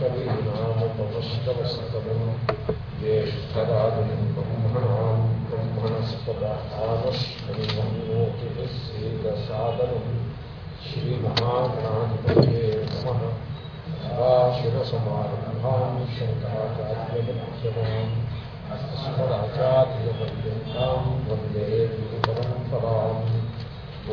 कवीनामुपमश्रवस्तमम् ज्येष्ठराजम् ब्रह्मणाम् ब्रह्मणस्पदानश्वन्नोतिभिस्सेदसादनम् श्रीमहागणाधिपतये नमः। शिवसमारम्भाम् शङ्कराचार्यमध्यमाम् अस्मदाचार्यपर्यन्ताम् वंदे गुरुपरम्पराम् ॐ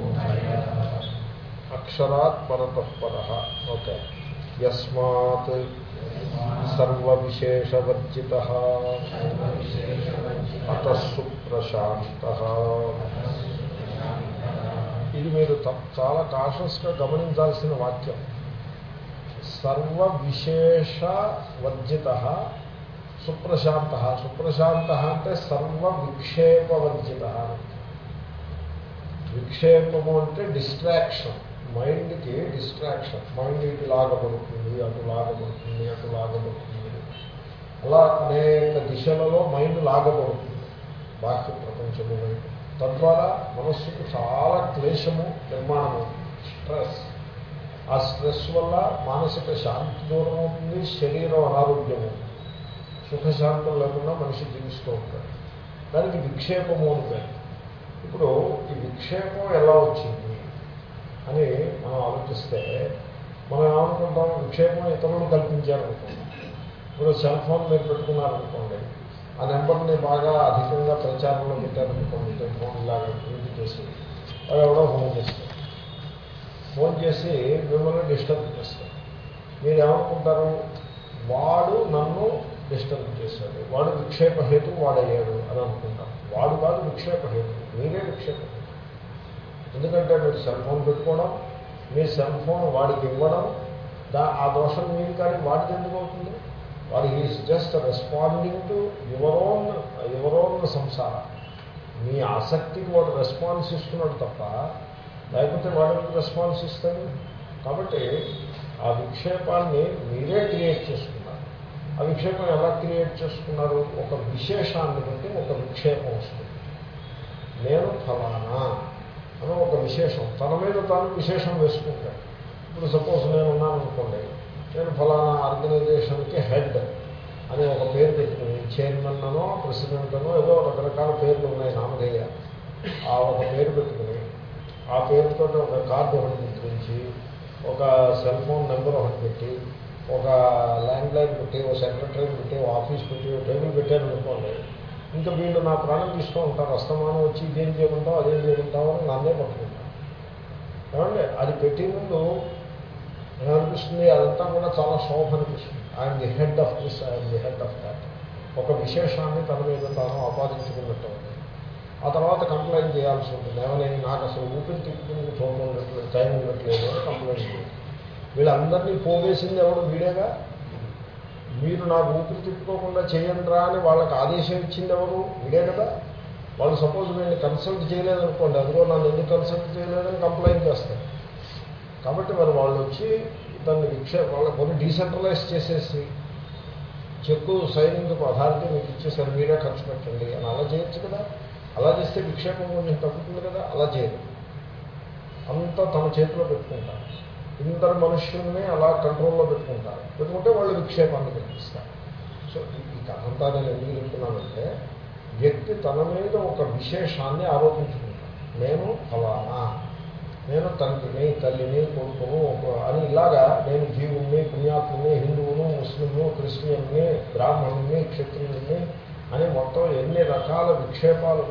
అక్షరాత్ పరతః పరః ఓకే యస్మాత్ సర్వవిశేషవర్జిత అతస్సు ప్రశాంత ఇది మీరు చాలా కాషస్గా గమనించాల్సిన వాక్యం. సర్వ విశేష వర్జిత సుప్రశాంత సుప్రశాంత అంటే సర్వ విక్షేపవర్జిత విక్షేపము అంటే డిస్ట్రాక్షన్ మైండ్కి డిస్ట్రాక్షన్ మైండ్ ఇటు లాగబడుతుంది అటు లాగబడుతుంది అటు లాగబడుతుంది. అలా అనేక దిశలలో మైండ్ లాగబడుతుంది. బాహ్య ప్రపంచము మైండ్. తద్వారా మనస్సుకు చాలా క్లేశము నిర్మాణము స్ట్రెస్. ఆ స్ట్రెస్ వల్ల మానసిక శాంతి దూరం అవుతుంది శరీరం అనారోగ్యము సుఖశాంతం లేకుండా మనిషి జీవిస్తూ ఉంటాడు. దానికి విక్షేపము అని ఇప్పుడు ఈ విక్షేపం ఎలా వచ్చింది? అని మనం ఆలోచిస్తే మనం ఏమనుకుంటాం? విక్షేపం ఇతరులు కల్పించారనుకుంటాం ఇప్పుడు సెల్ ఫోన్ మీరు పెట్టుకున్నారనుకోండి ఆ నెంబర్ని బాగా అధికంగా ప్రచారంలో పెట్టారనుకోండి ఫోన్ ఇలాగా ప్రింట్ చేసి వాడు ఎవడో ఫోన్ చేస్తారు ఫోన్ చేసి మిమ్మల్ని డిస్టర్బ్ చేస్తారు మీరు ఏమనుకుంటారు వాడు నన్ను డిస్టర్బ్ చేశాడు వాడు విక్షేప హేతు వాడయ్యాడు అని అనుకుంటాం. వాడు కాదు విక్షేప హేతు మీరే విక్షేప ఎందుకంటే మీరు సెల్ ఫోన్ పెట్టుకోవడం మీ సెల్ ఫోన్ వాడికి ఇవ్వడం దా ఆ దోషం మీరు కానీ వాడికి ఎందుకు అవుతుంది? వాడు is just responding to your own your own సంసారం మీ ఆసక్తికి వాడు రెస్పాన్స్ ఇస్తున్నాడు తప్ప లేకపోతే వాడికి రెస్పాన్స్ ఇస్తాడు? కాబట్టి ఆ విక్షేపాన్ని మీరే క్రియేట్ చేసుకున్నారు. ఆ విక్షేపం ఎలా క్రియేట్ చేసుకున్నారు? ఒక విశేషాన్ని బట్టి ఒక విక్షేపం వస్తుంది. నేను ఫలానా అని ఒక విశేషం. తన మీద తాను విశేషం వేసుకుంటాడు. ఇప్పుడు సపోజ్ నేను అనుకోండి. నేను ఫలానా ఆర్గనైజేషన్కి హెడ్ అని ఒక పేరు పెట్టుకుని చైర్మన్ అనో ప్రెసిడెంట్ అనో ఏదో రకరకాల పేర్లు ఉన్నాయి నామధేయ. ఆ ఒక పేరు పెట్టుకుని ఆ పేరుతో ఒక కార్డు ఒకటి ముద్రించి ఒక సెల్ ఫోన్ నెంబర్ ఒకటి పెట్టి ఒక ల్యాండ్ లైన్ పెట్టి ఒక సెక్రటరీ పెట్టి ఒక ఆఫీస్ పెట్టి ఒక టేబుల్ పెట్టారు అనుకోండి ఇంకా వీళ్ళు నా ప్రాణం తీస్తూ ఉంటారు అస్తమానం వచ్చి ఇదేం చేయకుంటావు అదేం చేయకుంటావు అని నన్నే పట్టుకుంటాను ఏమండి? అది పెట్టే ముందు ఏమనిపిస్తుంది? అదంతా కూడా చాలా శోభ అనిపిస్తుంది. I'm the head of this I'm the head of that ఒక విశేషాన్ని తన మీద తాను ఆపాదించుకున్నట్టు. ఉంది ఆ తర్వాత కంప్లైంట్ చేయాల్సి ఉంటుంది. ఏమని నాకు అసలు ఊపిరి తిప్పుకుని చూడడం టైం ఉండట్లేదు అని కంప్లైంట్ చేయాలి. వీళ్ళందరినీ పోగేసింది ఎవడు వీడేగా మీరు నాకు ఊపిరి తిప్పుకోకుండా చేయండిరా అని వాళ్ళకి ఆదేశం ఇచ్చింది ఎవరు వీడే కదా. వాళ్ళు సపోజ్ వీళ్ళని కన్సల్ట్ చేయలేదనుకోండి అదిగో నన్ను ఎందుకు కన్సల్ట్ చేయలేదని కంప్లైంట్ చేస్తారు. కాబట్టి మరి వాళ్ళు వచ్చి దాన్ని విక్షే వాళ్ళ కొన్ని డీసెంట్రలైజ్ చేసేసి చెక్కు సైనింగ్ అథారిటీ మీకు ఇచ్చేసారు మీరే ఖర్చు పెట్టండి అని అలా చేయొచ్చు కదా. అలా చేస్తే విక్షేపం కొంచెం తగ్గుతుంది కదా అలా చేయదు అంతా తమ చేతిలో పెట్టుకుంటారు. ఇందరు మనుష్యుల్ని అలా కంట్రోల్లో పెట్టుకుంటారు. పెట్టుకుంటే వాళ్ళు విక్షేపాన్ని కల్పిస్తారు సో ఈ కథంతా నేను ఎందుకు చెప్తున్నానంటే వ్యక్తి తన మీద ఒక విశేషాన్ని ఆరోపించుకుంటాడు. నేను ఫలానా నేను తండ్రిని తల్లిని కొడుకును అని ఇలాగా నేను జీవుణ్ణి పుణ్యాత్ముని హిందువును ముస్లింను క్రిస్టియన్ని బ్రాహ్మణుని క్షత్రియుని అని మొత్తం ఎన్ని రకాల విక్షేపాలు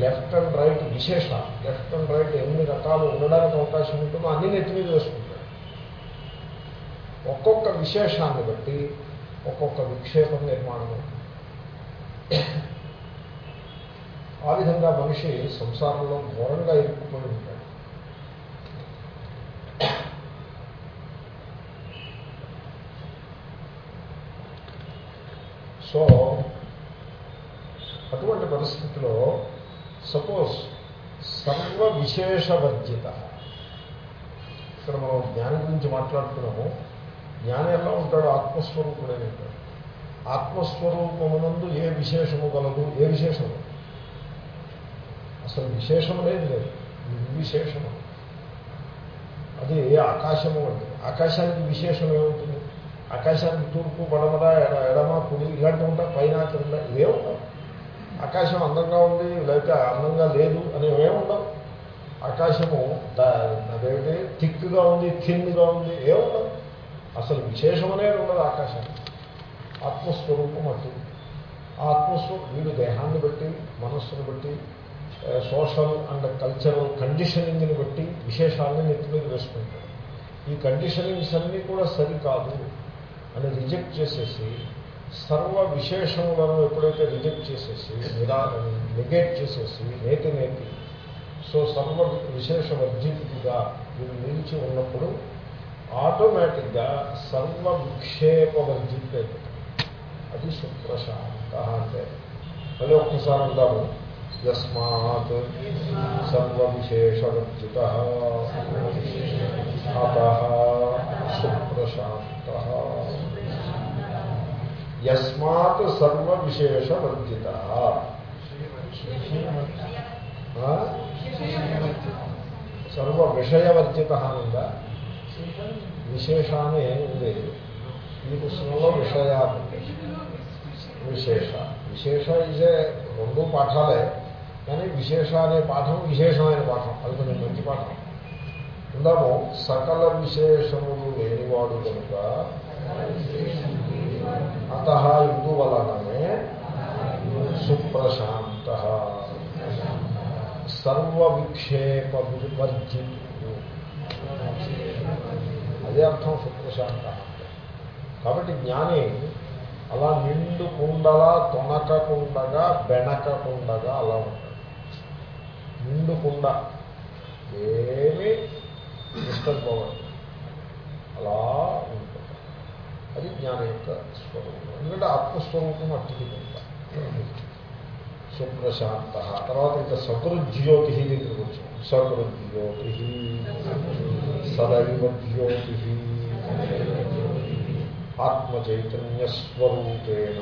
లెఫ్ట్ అండ్ రైట్ విశేషాలు లెఫ్ట్ అండ్ రైట్ ఎన్ని రకాలు ఉండడానికి అవకాశం ఉంటుందో అన్ని నెత్తి మీద వేసుకుంటాడు. ఒక్కొక్క విశేషాన్ని బట్టి ఒక్కొక్క విక్షేపం నిర్మాణం. ఆ విధంగా మనిషి సంసారంలో ఘోరంగా ఇరుక్కుపోయి ఉంటాడు. సో అటువంటి పరిస్థితిలో సపోజ్ సర్వ విశేషవర్జిత ఇక్కడ మనం జ్ఞానం గురించి మాట్లాడుతున్నాము. జ్ఞానం ఎలా ఉంటాడు ఆత్మస్వరూపుడే ఉంటాడు ఆత్మస్వరూపమునందు ఏ విశేషము కలదు? ఏ విశేషము? అసలు విశేషం లేదు లేదు. నిర్విశేషము. అది ఆకాశము అంటే ఆకాశానికి విశేషం ఏముంటుంది? ఆకాశానికి తూర్పు పడమర ఎడ ఎడమ కుడి ఇలాంటివి ఉంటాయి. పైన కింద ఇవే ఉండవు. ఆకాశం అందంగా ఉంది లేకపోతే అందంగా లేదు అనేవి ఉండవు. ఆకాశము అదేమిటి? థిక్గా ఉంది థిన్గా ఉంది ఏముండదు అసలు విశేషం అనేది ఉండదు ఆకాశానికి ఆత్మస్వరూపం అటు. ఆ ఆత్మస్వరూపం వీడు దేహాన్ని బట్టి మనస్సును బట్టి సోషల్ అండ్ కల్చరల్ కండిషనింగ్ని బట్టి విశేషాలని నెత్తి మీద వేసుకుంటాడు. ఈ కండిషనింగ్స్ అన్నీ కూడా సరికాదు అని రిజెక్ట్ చేసేసి సర్వ విశేషములను ఎప్పుడైతే రిజెక్ట్ చేసేసి నిరా నెగేట్ చేసేసి నేతి నేతి సో సర్వ విశేష వర్జితుడిగా వీడు నిలిచి ఉన్నప్పుడు ఆటోమేటిక్గా సర్వ విక్షేప వర్జిత అది సుప్రశాంత అంటే మళ్ళీ ఒక్కసారి అందాము యస్మాత్ సర్వ విశేషవర్జిత అత సుప్రశాంత యస్మాత్ సర్వ విశేషవర్జిత సర్వ విషయవర్జిత ఉందా విశేషాన్ని ఉంది ఈ పుస్తకంలో విషయాలు విశేష విశేష ఇదే రెండు పాఠాలే కానీ విశేష అనే పాఠం విశేషమైన పాఠం అది కొంచెం మంచి పాఠం ఉందాము సకల విశేషములు లేనివాడు కనుక అత ఇందువలననే సుప్రశాంత సర్వ విక్షేప వర్జితుడు అదే అర్థం సుప్రశాంత కాబట్టి జ్ఞాని అలా నిండుకుండలా తొనకకుండగా బెణకకుండగా అలా ఉంటాడు. నిండుకుండ ఏమీ డిస్టర్బ్ అవ్వదు అలా ఉంటుంది అది జ్ఞానం యొక్క స్వరూపం. ఎందుకంటే ఆత్మస్వరూపం అట్టిది కుండ సుప్రశాంత తర్వాత ఇంకా సకృజ్యోతి దగ్గరికి వచ్చాం సకృజ్యోతి. సదైవ జ్యోతి ఆత్మచైతన్య స్వరూపేణ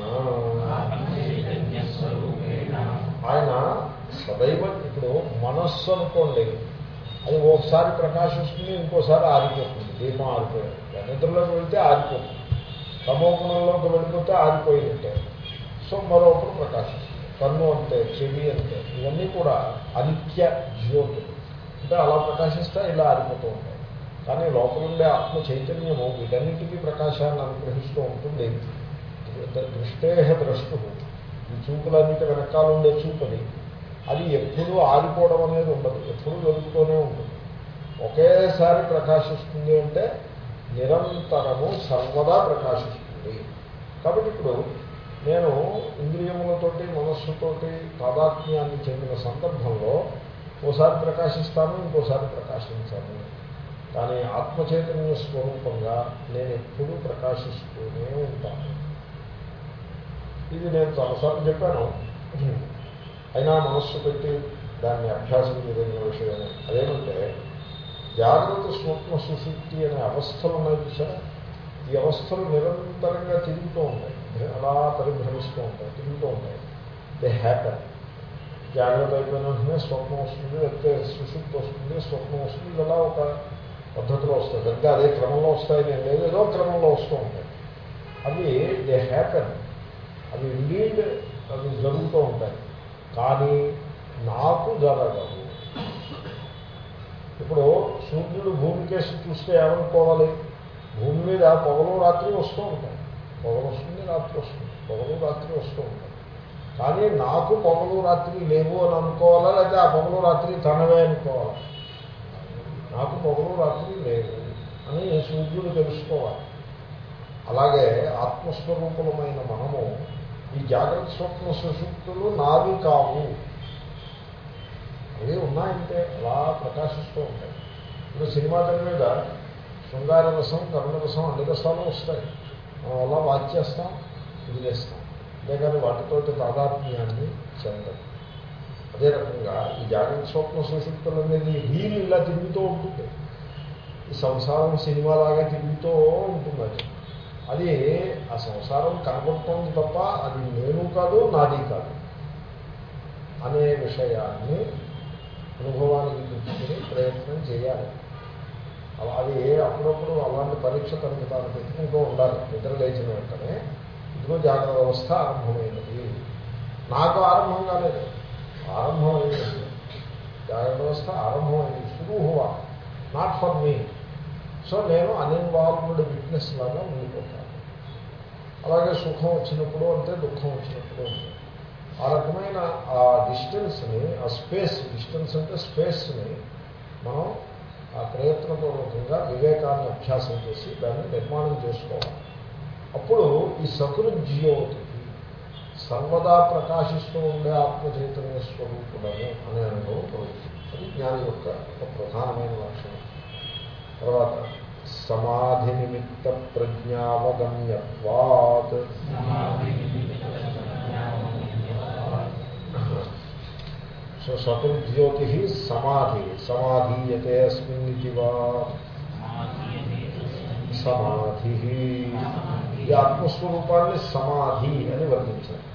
ఆయన సదైవ ఇప్పుడు మనస్సు అనుకోండి. అది ఒకసారి ప్రకాశిస్తుంది ఇంకోసారి ఆరిపోతుంది. దీపం ఆరిపోయింది నిద్రలోకి వెళ్తే ఆరిపోతుంది. తమోగుణంలోకి వెళ్ళిపోతే ఆరిపోయినట్టే సో మరొకరు ప్రకాశిస్తుంది. కన్ను అంతే చెవి అంతే ఇవన్నీ కూడా అనిత్య జ్యోతులు అంటే అలా ప్రకాశిస్తే ఇలా ఆరిపోతూ ఉంటాయి. కానీ లోపల ఉండే ఆత్మ చైతన్యము వీటన్నిటికీ ప్రకాశాన్ని అనుగ్రహిస్తూ ఉంటుంది. దృష్టే ద్రష్టు. ఈ చూపులన్నిటి వెనకాల ఉండే చూపుని అది ఎప్పుడూ ఆరిపోవడం అనేది ఉండదు. ఎప్పుడూ వెలుగుతూనే ఉంటుంది. ఒకేసారి ప్రకాశిస్తుంది అంటే నిరంతరము సర్వదా ప్రకాశిస్తుంది. కాబట్టి ఇప్పుడు నేను ఇంద్రియములతోటి మనస్సుతోటి తాదాత్మ్యాన్ని చెందిన సందర్భంలో ఓసారి ప్రకాశిస్తాను ఇంకోసారి ప్రకాశించాను. కానీ ఆత్మచైతన్య స్వరూపంగా నేను ఎప్పుడూ ప్రకాశిస్తూనే ఉంటాను. ఇది నేను చాలాసార్లు చెప్పాను. అయినా మనస్సు పెట్టి దాన్ని అభ్యాసం చేయదగిన విషయమే. అదేమంటే జాగ్రత్త స్వప్న సుశుద్ధి అనే అవస్థలు ఉన్నాయి చూసారా ఈ అవస్థలు నిరంతరంగా తిరుగుతూ ఉన్నాయి. ఉంటాయి అలా పరిభ్రమిస్తూ ఉంటాయి తిరుగుతూ ఉంటాయి. దే హ్యాపన్ జాగ్రత్త అయిపోయిన వెంటనే స్వప్నం వస్తుంది లేకపోతే సుశుద్ధి వస్తుంది స్వప్నం వస్తుంది ఇలా ఒక పద్ధతిలో వస్తాయి. అంటే అదే క్రమంలో వస్తాయి నేను లేదు ఏదో క్రమంలో వస్తూ ఉంటాయి. అవి దే హ్యాపన్ అవి లీడ్ అవి జరుగుతూ ఉంటాయి. కానీ నాకు జరగదు ఇప్పుడు సూర్యుడు భూమి కేసు చూస్తే ఏమనుకోవాలి? భూమి మీద పొగలు రాత్రి వస్తూ ఉంటాయి. పొగలు వస్తుంది రాత్రి వస్తుంది. పొగలు రాత్రి వస్తూ ఉంటాయి. కానీ నాకు పొగలు రాత్రి లేవు అని అనుకోవాలా లేదా ఆ పొగలు రాత్రి తనవే అనుకోవాలా? నాకు పొగలు రాత్రి లేవు అని సూర్యుడు తెలుసుకోవాలి. అలాగే ఆత్మస్వరూపులమైన మనము ఈ జాగ్రత్త స్వప్న సుశుక్తులు నావి కావు. అవి ఉన్నాయంటే అలా ప్రకాశిస్తూ ఉంటాయి. ఇప్పుడు సినిమా తెర మీద శృంగార రసం కరుణ రసం అన్ని రసాలు వస్తాయి. అలా వాచ్ చేస్తాం వదిలేస్తాం. అంతేగాని వాటితోటి తాదాత్మ్యాన్ని చెందదు అదే రకంగా ఈ జాగ్రత్త స్వప్న సుశుక్తులు అనేది వీలు ఇలా తిరుగుతూ ఉంటుంది. ఈ సంసారం సినిమాలాగా తిరుగుతూ ఉంటుంది అది. అది ఆ సంసారం కనబడుతోంది తప్ప అది నేను కాదు నాది కాదు అనే విషయాన్ని అనుభవానికి తెచ్చుకునే ప్రయత్నం చేయాలి. అవి అప్పుడప్పుడు అలాంటి పరీక్ష తనకి తాను పెట్టుకుంటూ ఉండాలి. నిద్ర లేచిన వెంటనే ఇదిగో జాగ్రత్త వ్యవస్థ ఆరంభమైనది. నాకు ఆరంభం కాలేదు. ఆరంభమైంది జాగ్రత్త వ్యవస్థ ఆరంభమైంది. సురూహువా. నాట్ ఫర్ మీ సో నేను అన్ఇన్వాల్వ్డ్ విట్నెస్ లాగా ఉండిపోతాను. అలాగే సుఖం వచ్చినప్పుడు అంటే దుఃఖం వచ్చినప్పుడు ఆ రకమైన ఆ డిస్టెన్స్ని ఆ స్పేస్ డిస్టెన్స్ అంటే స్పేస్ని మనం ప్రయత్నపూర్వకంగా వివేకాన్ని అభ్యాసం చేసి దాన్ని నిర్మాణం చేసుకోవాలి. అప్పుడు ఈ సకృజ్యోతి సర్వదా ప్రకాశిస్తూ ఉండే ఆత్మచైతన్య స్వరూపుడము అనే అనుభవం కలుగుతుంది. అది జ్ఞాని యొక్క ఒక ప్రధానమైన లక్షణం. తర్వాత సమాధి నిమిత్త ప్రజ్ఞావగమ్యత్వాత్. సో సకృజ్యోతి సమాధి సమాధీయతే అస్మిన్ వా సమాధి ఈ ఆత్మస్వరూపాన్ని సమాధి అని వర్ణించారు।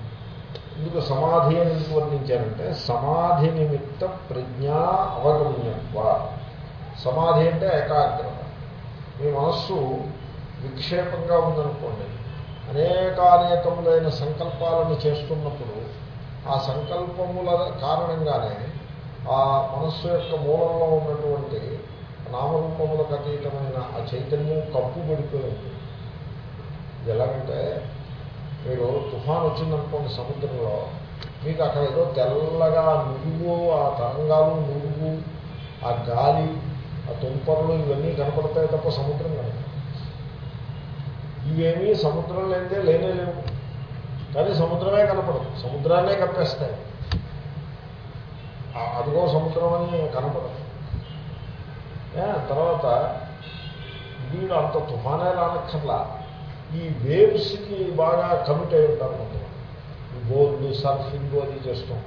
ఎందుకు సమాధి అని ఎందుకు వర్ణించారంటే సమాధి నిమిత్త ప్రజ్ఞా అవగమ్యత్వ। సమాధి అంటే ఏకాగ్రత। మీ మనస్సు విక్షేపంగా ఉందనుకోండి అనేకానేకములైన సంకల్పాలను చేస్తున్నప్పుడు ఆ సంకల్పముల కారణంగానే ఆ మనస్సు యొక్క మూలంలో ఉన్నటువంటి నామరూపములకు అతీతమైన ఆ చైతన్యం కప్పు పడిపోయి ఉంటుంది. ఇది ఎలాగంటే మీరు తుఫాన్ వచ్చిందనుకోండి సముద్రంలో మీకు అక్కడ ఏదో తెల్లగా నురుగు ఆ తరంగాలు నురుగు ఆ గాలి ఆ తుంపర్లు ఇవన్నీ కనపడతాయి తప్ప సముద్రం కనుక ఇవేమీ సముద్రం లేదే లేనే లేవు. కానీ సముద్రమే కనపడదు. సముద్రాన్నే కప్పేస్తాయి. అదిగో సముద్రం అని కనపడదు. తర్వాత వీడు అంత తుఫానే రానక్కర్లా. ఈ వేవ్స్కి బాగా కమిట్ అయి ఉంటారు కొంతమంది. ఈ బోర్డు సర్ఫింగ్ అది చేస్తాం.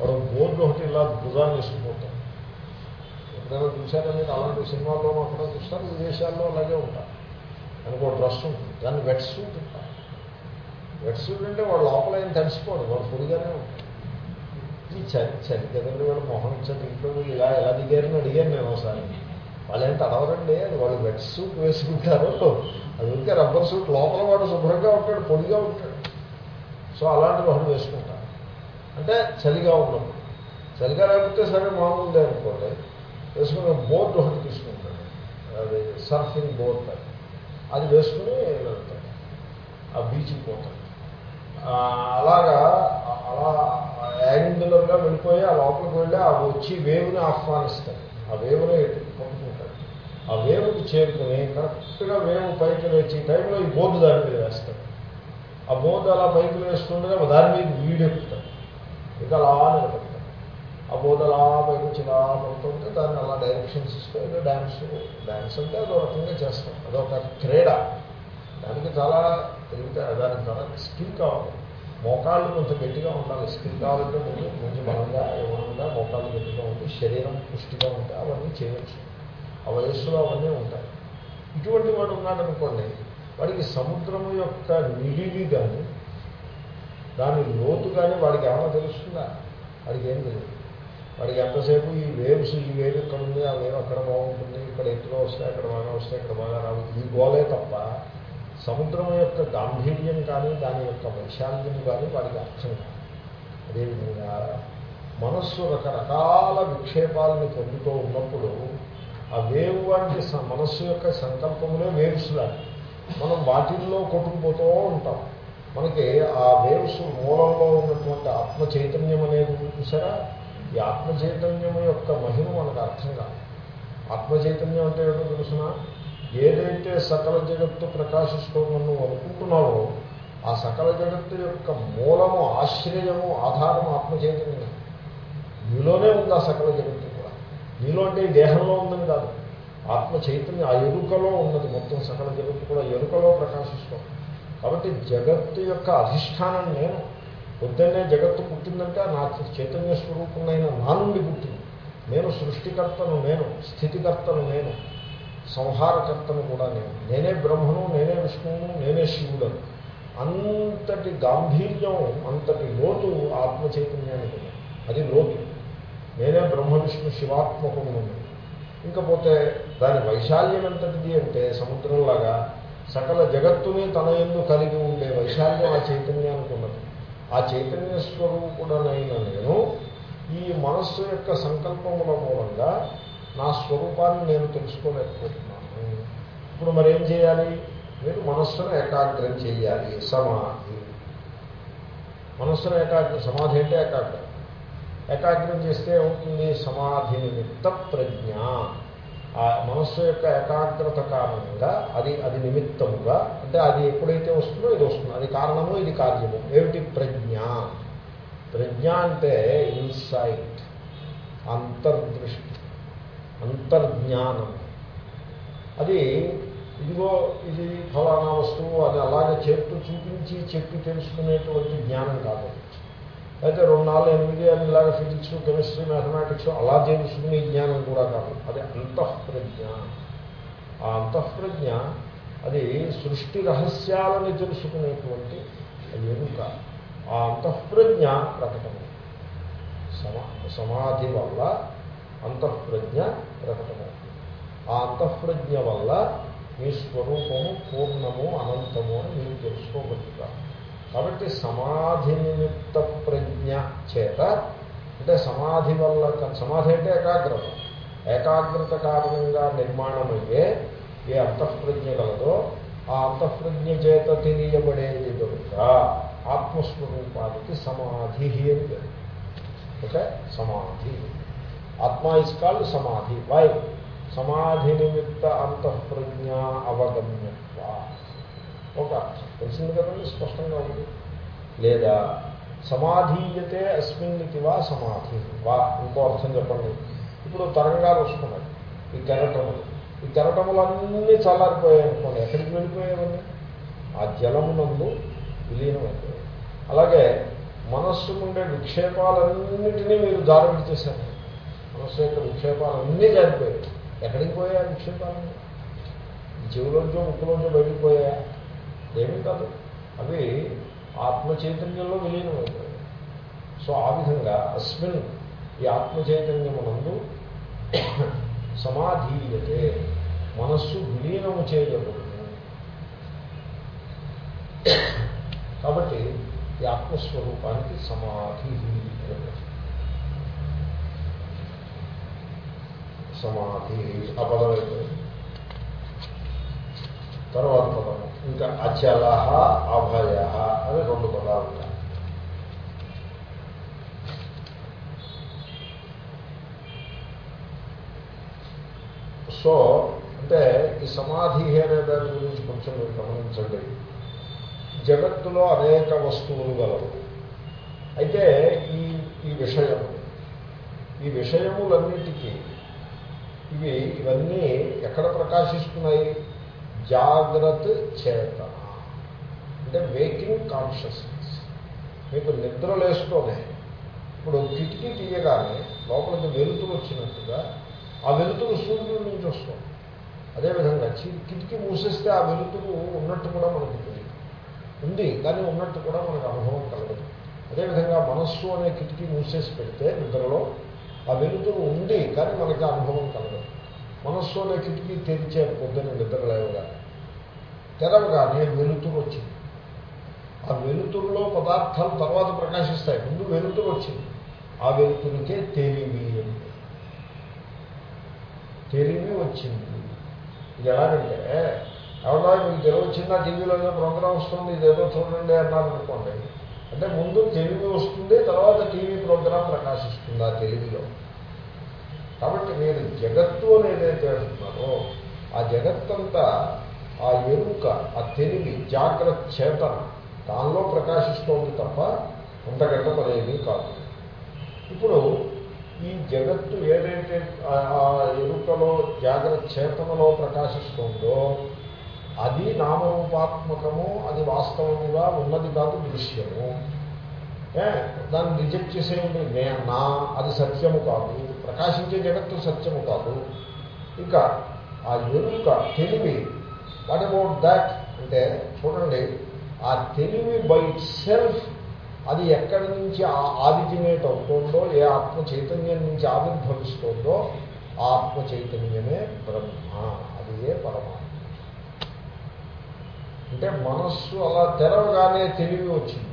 వాడు బోర్డు ఒకటి ఇలా భుజాన్ని వేసుకుపోతాం ఎప్పుడైనా చూసారా మీరు? అలాంటి సినిమాల్లోనూ అక్కడ చూస్తారు. విదేశాల్లో అలాగే ఉంటారు. దానికి ఒక డ్రెస్ ఉంటుంది. దాన్ని వెట్ సూట్ ఉంటారు వెట్ అంటే వాడు లోపల ఏం తడిసిపోడు వాడు పొడిగానే ఉంటాడు ఈ చలి చలి కదండి వాడు మొహం ఇచ్చారు ఇంట్లో ఇలా ఎలా దిగారని అడిగాను నేను ఒకసారి. వాళ్ళు ఏంటి అడవరండి అది వాళ్ళు వెట్ సూట్ వేసుకుంటారు. అది ఉంటే రబ్బర్ సూట్ లోపల వాడు శుభ్రంగా ఉంటాడు పొడిగా ఉంటాడు. సో అలాంటి మొహం వేసుకుంటారు అంటే చలిగా ఉన్నప్పుడు. చలిగా లేకపోతే సరే మామూలుదే అనుకోండి. వేసుకుని బోర్డు ఒకటి తీసుకుంటాడు. అది సర్ఫింగ్ బోర్డు అది. అది వేసుకుని వెళ్తాడు. ఆ బీచ్కి పోతాడు. అలాగా అలా యాంగులర్గా వెళ్ళిపోయి ఆ లోపలికి వెళ్ళి ఆ వచ్చి వేవుని ఆహ్వానిస్తాడు ఆ వేవుని పట్టుకుంటాడు ఆ వేవ్కి చేరుకుని కరెక్ట్గా వేవ్ పైకి లేచి టైంలో ఈ బోర్డు దాని మీద వేస్తాడు ఆ బోర్డు అలా పైకి వేస్తుండగా దాని మీద వీడెక్కుతాడు ఇది అలా నిలబడతాడు ఆ బోర్డు అలా పైకి వచ్చి అలా పడుతుంటే దాన్ని అలా డైరెక్షన్స్ ఇస్తాయి ఏదో డ్యాన్స్ డ్యాన్స్ అంటే అదో రకంగా చేస్తాం అదొక క్రీడ. దానికి చాలా తెలివితే దానికి చాలా స్కిల్ కావాలి. మోకాళ్ళు కొంచెం గట్టిగా ఉండాలి. స్కిల్ కావాలంటే ముందు కొంచెం బలంగా ఏమన్నా మోకాళ్ళు గట్టిగా ఉండి శరీరం పుష్టిగా ఉంటే అవన్నీ చేయవచ్చు ఆ వయస్సులో అవన్నీ ఉంటాయి. ఇటువంటి వాడు ఉన్నాడనుకోండి వాడికి సముద్రం యొక్క నిడివి కానీ దాని లోతు కానీ వాడికి ఏమైనా తెలుస్తుందా? వాడికి ఏం తెలియదు వాడికి ఎంతసేపు ఈ వేవ్స్ ఈ వేవ్ ఇక్కడ ఉంది ఆ వేవ్ అక్కడ బాగుంటుంది ఇక్కడ ఎత్తులో వస్తాయి అక్కడ బాగా వస్తాయి ఇక్కడ బాగా రావు. ఈ గోలే తప్ప సముద్రం యొక్క గాంభీర్యం కానీ దాని యొక్క వైశాల్యం కానీ వాడికి అర్థం కాదు. అదేవిధంగా మనస్సు రకరకాల విక్షేపాలను పొందుతూ ఉన్నప్పుడు ఆ వేవ్ వంటి మనస్సు యొక్క సంకల్పములే వేవ్స్ మనం వాటిల్లో కొట్టుకుపోతూ ఉంటాం. మనకి ఆ వేవ్స్ మూలంలో ఉన్నటువంటి ఆత్మ చైతన్యం అనేది చూసారా? ఈ ఆత్మ చైతన్యం యొక్క మహిమ మనకు అర్థం కాదు. ఆత్మ చైతన్యం అంటే ఏంటో తెలుసిన? ఏదైతే సకల జగత్తు ప్రకాశిస్తోందని అనుకుంటున్నావో ఆ సకల జగత్తు యొక్క మూలము ఆశ్రయము ఆధారము ఆత్మచైతన్యం నీలోనే ఉంది ఆ సకల జగత్తు కూడా. నీలో అంటే దేహంలో ఉందని కాదు. ఆత్మ చైతన్యం ఆ ఎరుకలో ఉన్నది. మొత్తం సకల జగత్తు కూడా ఎరుకలో ప్రకాశిస్తుంది. కాబట్టి జగత్తు యొక్క అధిష్టానం నేను. పొద్దున్నే జగత్తు పుట్టిందంటే నా చైతన్య స్వరూపమైన నా నుండి పుట్టింది. నేను సృష్టికర్తను నేను స్థితికర్తను నేను. సంహారకర్తను కూడా నేను. నేనే బ్రహ్మను నేనే విష్ణువును నేనే శివుడను. అంతటి గాంభీర్యం అంతటి లోతు ఆత్మ చైతన్యానికి అది లోతు. నేనే బ్రహ్మ విష్ణు శివాత్మకుడు ఇంకపోతే దాని వైశాల్యం ఎంతటిది అంటే సముద్రంలాగా సకల జగత్తుని తన ఎందు కలిగి ఉండే వైశాల్యం ఆ చైతన్యానికి ఉన్నది. ఆ చైతన్య స్వరూపుడనైన నేను ఈ మనస్సు యొక్క సంకల్పముల మూలంగా నా స్వరూపాన్ని నేను తెలుసుకోలేకపోతున్నాను. ఇప్పుడు మరి ఏం చేయాలి? మీరు మనస్సును ఏకాగ్రం చేయాలి. సమాధి. మనస్సును ఏకాగ్రం సమాధి అంటే ఏకాగ్రం. ఏకాగ్రం చేస్తే ఏమవుతుంది? సమాధి నిమిత్త ప్రజ్ఞ. ఆ మనస్సు యొక్క ఏకాగ్రత కారణంగా అది అది నిమిత్తముగా అంటే అది ఎప్పుడైతే వస్తుందో ఇది వస్తుందో. అది కారణము ఇది కార్యము. ఏమిటి? ప్రజ్ఞ. ప్రజ్ఞ అంటే ఇన్సైట్ అంతర్దృష్టి. అంతర్జ్ఞానం. అది ఇదిగో ఇది ఫలానా వస్తువు అది అలాగే చెట్టు చూపించి చెప్పి తెలుసుకునేటువంటి జ్ఞానం కాదు. అయితే రెండు నాలుగు ఎనిమిది అని ఇలాగ ఫిజిక్స్ కెమిస్ట్రీ మ్యాథమెటిక్స్ అలా తెలుసుకునే జ్ఞానం కూడా కాదు. అది అంతఃప్రజ్ఞ. ఆ అంతఃప్రజ్ఞ అది సృష్టి రహస్యాలని తెలుసుకునేటువంటి ఎరుక ఆ అంతఃప్రజ్ఞ ప్రకటన. సమా సమాధి వల్ల అంతఃప్రజ్ఞ ప్రకటమవుతుంది. ఆ అంతఃప్రజ్ఞ వల్ల మీ స్వరూపము పూర్ణము అనంతము అని మీరు తెలుసుకోగలుగుతారు. కాబట్టి సమాధి నిమిత్త ప్రజ్ఞ చేత అంటే సమాధి వల్ల సమాధి అంటే ఏకాగ్రత. ఏకాగ్రత కారణంగా నిర్మాణమయ్యే ఏ అంతఃప్రజ్ఞ కలదో ఆ అంతఃప్రజ్ఞ చేత తెలియబడేది కనుక ఆత్మస్వరూపానికి సమాధి అని ఓకే? సమాధి. ఆత్మ ఇస్ కాల్డ్ సమాధి. వై సమాధి నిమిత్త అంతఃప్రజ్ఞ అవగమ్యత్వ. ఒక తెలిసింది కదండి? స్పష్టంగా ఉంది. లేదా సమాధీయతే అస్మిన్నికి వా సమాధి. వా ఇంకో అర్థం చెప్పండి. ఇప్పుడు తరంగాలు వస్తున్నాయి. ఈ కెరటములు. ఈ కెరటములన్నీ చల్లారిపోయాయి అనుకోండి. ఎక్కడికి వెళ్ళిపోయావన్నీ ఆ జలమునందు విలీనమైపోయాయి. అలాగే మనస్సు ఉండే విక్షేపాలన్నింటినీ మీరు జాగ్రత్త చేశారు మనస్సు యొక్క విక్షేపాలన్నీ జరిపోయాయి. ఎక్కడికి పోయా విక్షేపాలన్నీ చెవులోంచో ముక్కులోంచో బయటికి పోయా? ఏమీ కాదు. అవి ఆత్మ చైతన్యంలో విలీనమైపోయాయి. సో ఆ విధంగా అస్మిన్ ఈ ఆత్మ చైతన్యమునందు సమాధీయతే మనస్సు విలీనము చేయబడుతుంది. కాబట్టి ఈ ఆత్మస్వరూపానికి సమాధి అని సమాధి ఆ పదం అయిపోయింది తర్వాత పదం ఇంకా అచల అభయ అని రెండు పదాలు ఉంటాయి. సో అంటే ఈ సమాధి అనే దాని గురించి కొంచెం మీరు గమనించండి. జగత్తులో అనేక వస్తువులు గలవు. అయితే ఈ ఈ విషయం ఈ విషయములన్నిటికీ ఇవి ఇవన్నీ ఎక్కడ ప్రకాశిస్తున్నాయి? జాగ్రత్త చేతన అంటే వేకింగ్ కాన్షియస్నెస్ మీకు నిద్ర లేస్తూనే. ఇప్పుడు కిటికీ తీయగానే లోపలికి వెలుతురు వచ్చినట్టుగా ఆ వెలుతురు సూర్యుడి నుంచి వస్తుంది. అదేవిధంగా చి- కిటికీ మూసేస్తే ఆ వెలుతురు ఉన్నట్టు కూడా మనకు తెలియదు. ఉంది కానీ ఉన్నట్టు కూడా మనకు అనుభవం కలగదు. అదేవిధంగా మనస్సు అనే కిటికీ మూసేసి పెడితే నిద్రలో ఆ వెలుతురు ఉంది కానీ మనకి అనుభవం కలగదు. మనస్సు అనే కిటికీ తెరిచారు పొద్దున్న నిద్ర లేవగా తెరవగానే వెలుతురు వచ్చింది. ఆ వెలుతురులో పదార్థాలు తర్వాత ప్రకాశిస్తాయి. ముందు వెలుతురు వచ్చింది. ఆ వెలుతురికే తెలివి అంటే తెలివి వచ్చింది. ఇది ఎలాగంటే ఎవరో మీకు తెలివి వచ్చిందా టీవీలో ఏదో ప్రోగ్రామ్ వస్తుంది ఇదేదో చూడండి అన్నారు అనుకోండి. అంటే ముందు తెలివి వస్తుంది తర్వాత టీవీ ప్రోగ్రాం ప్రకాశిస్తుంది ఆ తెలివిలో కాబట్టి నేను జగత్తు అని ఏదైతే అంటున్నారో ఆ జగత్తంతా ఆ ఎరుక ఆ తెలివి జాగ్రత్త చేతన దానిలో ప్రకాశిస్తోంది తప్ప అంతకంటే పదేమీ కాదు. ఇప్పుడు ఈ జగత్తు ఏదైతే ఆ- ఆ ఎరుకలో జాగ్రత్త చేతనలో ప్రకాశిస్తుందో అది నామరూపాత్మకము అది వాస్తవముగా ఉన్నది కాదు దృశ్యము. దాన్ని రిజెక్ట్ చేసేయండి నే నా అది సత్యము కాదు. ప్రకాశించే జగత్తు సత్యము కాదు. ఇంకా ఆ ఎరుక తెలివి వాట్ అబౌట్ దాట్ అంటే చూడండి ఆ తెలివి బై సెల్ఫ్ అది ఎక్కడి నుంచి ఆరిజినేట్ అవుతుందో ఏ ఆత్మ చైతన్యం నుంచి ఆవిర్భవిస్తుందో ఆ ఆత్మ చైతన్యమే బ్రహ్మ. అది ఏ పరమాత్మ. అంటే మనస్సు అలా తెరవగానే తెలివి వచ్చింది.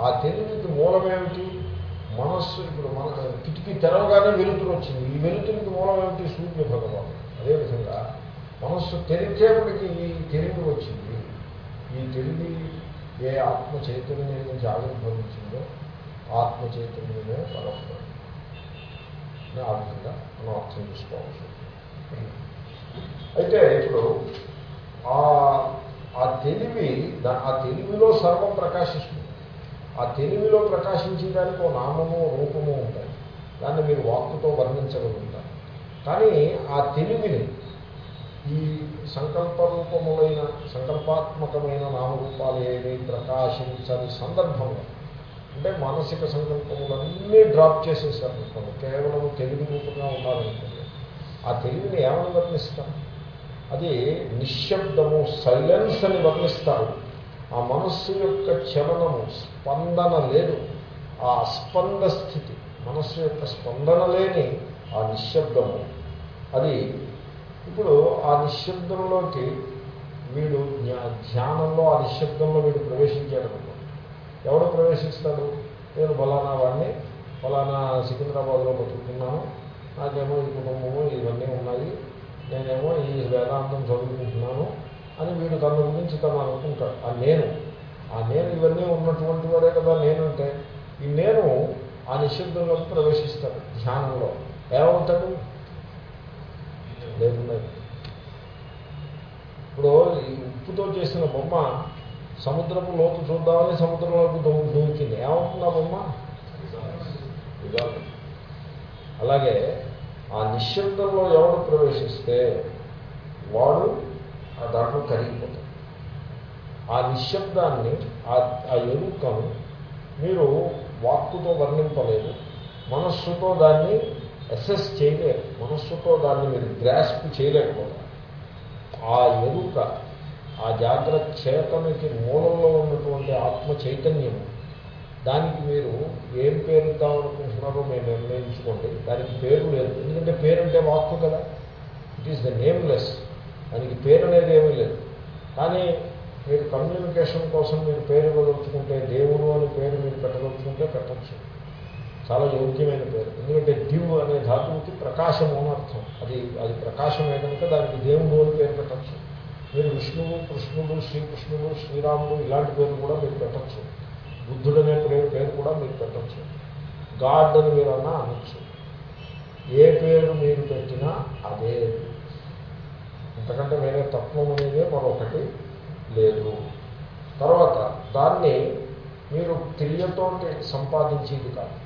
ఆ తెలివికి మూలమేమిటి? మనస్సు ఇప్పుడు మన కిటికీ తెరవగానే వెలుతురు వచ్చింది. ఈ వెలుతురికి మూలమేమిటి? సూర్య భగవాన్. అదేవిధంగా మనస్సు తెరిచేపటికి ఈ తెలివి వచ్చింది. ఈ తెలివి ఏ ఆత్మ చైతన్యం నుంచి ఆవిర్భవించిందో ఆత్మ చైతన్యమే పరబ్రహ్మ ఆ విధంగా మనం అర్థం చేసుకోవాల్సి అయితే ఇప్పుడు ఆ ఆ తెలివి దా- ఆ తెలివిలో సర్వం ప్రకాశిస్తుంది. ఆ తెలివిలో ప్రకాశించేదానికి ఓ నామము రూపము ఉంటాయి. దాన్ని మీరు వాక్కుతో వర్ణించగలుగుతారు. కానీ ఆ తెలివిని ఈ సంకల్ప రూపములైన సంకల్పాత్మకమైన నామరూపాలు ఏవి ప్రకాశించని సందర్భంలో అంటే మానసిక సంకల్పములన్నీ డ్రాప్ చేసేసారు కేవలం తెలివి రూపంగా ఉండాలనుకోండి. ఆ తెలివిని ఏమని వర్ణిస్తాను అది నిశ్శబ్దము సైలెన్స్ అని వర్ణిస్తారు ఆ మనస్సు యొక్క చలనము స్పందన లేదు. ఆ అస్పంద స్థితి మనస్సు యొక్క స్పందన లేని ఆ నిశ్శబ్దము. అది ఇప్పుడు ఆ నిశ్శబ్దంలోకి వీడు జ్ఞా- ధ్యానంలో ఆ నిశ్శబ్దంలో వీడు ప్రవేశించాడు ఎవడు ప్రవేశిస్తాడు? నేను ఫలానా వాడిని ఫలానా సికింద్రాబాద్లో బతుకుతున్నాను. నాకేమో ఈ కుటుంబము ఇవన్నీ ఉన్నాయి. నేనేమో ఈ వేదాంతం చదువుకుంటున్నాను అని వీడు తన గురించి తను అనుకుంటాడు. ఆ నేను ఆ నేను ఇవన్నీ ఉన్నటువంటి వాడే కదా నేనంటే. ఈ నేను ఆ నిశ్శబ్దంలోకి ప్రవేశిస్తాడు ధ్యానంలో. ఏమవుతాడు? లేకుండా ఇప్పుడు ఈ ఉప్పుతో చేసిన బొమ్మ సముద్రపు లోతు చూద్దామని సముద్రంలోకి దూకింది. ఏమవుతుంది ఆ బొమ్మ. అలాగే ఆ నిశ్శబ్దంలో ఎవడు ప్రవేశిస్తే వాడు ఆ దాంట్లో కరిగిపోతాడు. ఆ నిశ్శబ్దాన్ని ఆ ఆ ఎరుకను మీరు వాక్కుతో వర్ణింపలేదు మనస్సుతో దాన్ని అసెస్ చేయలేరు మనస్సుతో దాన్ని మీరు గ్రాస్ప్ చేయలేకపోతారు. ఆ ఎరుక ఆ జాగ్రత్త చేతనికి మూలంలో ఉన్నటువంటి ఆత్మ చైతన్యము దానికి మీరు ఏం పేరు అనుకుంటున్నారో మేము నిర్ణయించుకోండి. దానికి పేరు లేదు. ఎందుకంటే పేరు అంటే వాక్కు కదా. ఇట్ ఈస్ ద నేమ్లెస్ దానికి పేరు అనేది ఏమీ లేదు. కానీ మీరు కమ్యూనికేషన్ కోసం మీరు పేరు ఇవ్వదలుచుకుంటే దేవుడు అని పేరు మీరు పెట్టదలుచుకుంటే పెట్టచ్చు. చాలా యోగ్యమైన పేరు. ఎందుకంటే దివ్ అనే ధాతువుకి ప్రకాశము అని అర్థం. అది అది ప్రకాశమే కనుక దానికి దేవుడు అని పేరు పెట్టచ్చు. మీరు విష్ణువు కృష్ణుడు శ్రీకృష్ణుడు శ్రీరాముడు ఇలాంటి పేర్లు కూడా మీరు పెట్టచ్చు. బుద్ధుడు అనే పేరు పేరు కూడా మీరు పెట్టచ్చు. గాడ్ అని మీరు అన్నా అనొచ్చు. ఏ పేరు మీరు పెట్టినా అదే. అంతకంటే వేరే తత్వం అనేది మరొకటి లేదు. తర్వాత దాన్ని మీరు క్రియతోటి సంపాదించేది కాదు.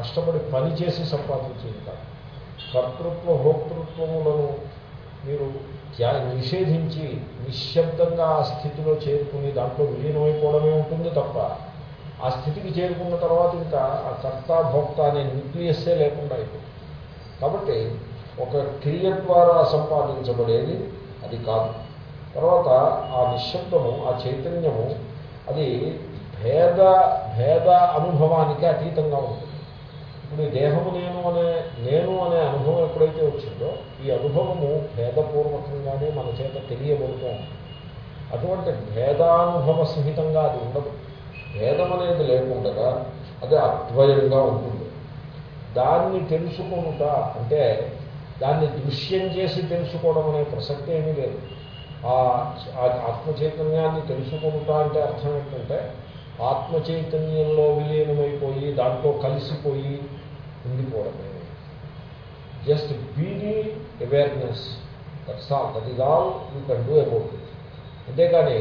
కష్టపడి పని చేసి సంపాదించేది కాదు. కర్తృత్వ భోక్తృత్వములను మీరు నిషేధించి నిశ్శబ్దంగా ఆ స్థితిలో చేరుకుని దాంట్లో విలీనమైపోవడమే ఉంటుంది తప్ప ఆ స్థితికి చేరుకున్న తర్వాత ఇంకా ఆ కర్త భోక్త అనే న్యూక్లియస్సే లేకుండా అయిపోతుంది. కాబట్టి ఒక క్రియ ద్వారా సంపాదించబడేది అది కాదు. తర్వాత ఆ నిశ్శబ్దము ఆ చైతన్యము అది భేద భేద అనుభవానికి అతీతంగా ఉంటుంది. ఇప్పుడు దేహము నేను అనే నేను అనే అనుభవం ఎప్పుడైతే వచ్చిందో ఈ అనుభవము భేదపూర్వకంగానే మన చేత తెలియబడుతూ ఉంటుంది. అటువంటి భేదానుభవ సహితంగా అది ఉండదు. భేదం అనేది లేకుండా అది అద్వయంగా ఉంటుంది. దాన్ని తెలుసుకుంటా అంటే దాన్ని దృశ్యం చేసి తెలుసుకోవడం అనే ప్రసక్తి ఏమీ లేదు. ఆ ఆత్మచైతన్యాన్ని తెలుసుకుంటా అంటే అర్థం ఏంటంటే ఆత్మచైతన్యంలో విలీనమైపోయి దాంట్లో కలిసిపోయి ఉండిపోవడమే. Just be the awareness that's all that is all you can do about it అంతేకాని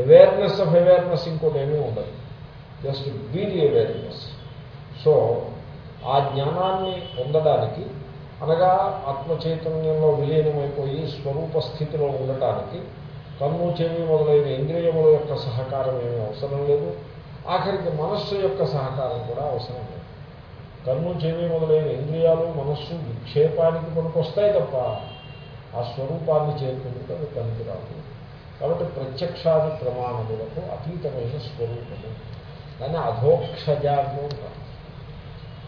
అవేర్నెస్ ఆఫ్ అవేర్నెస్ ఇంకోటి ఏమీ ఉండదు. Just be the awareness so ఆ జ్ఞానాన్ని పొందడానికి అనగా ఆత్మచైతన్యంలో విలీనమైపోయి స్వరూప స్థితిలో ఉండటానికి కన్ను చెవి మొదలైన ఇంద్రియముల యొక్క సహకారం ఏమీ అవసరం లేదు. ఆఖరికి మనస్సు యొక్క సహకారం కూడా అవసరం లేదు. కన్ను చెవి మొదలైన ఇంద్రియాలు మనస్సు విక్షేపానికి పనికొస్తాయి తప్ప ఆ స్వరూపాన్ని చేరుకుంటే అది పనికిరాదు కాబట్టి ప్రత్యక్షాది ప్రమాణములకు అతీతమైన స్వరూపము. దాన్ని అధోక్షజ అంటూ ఉంటారు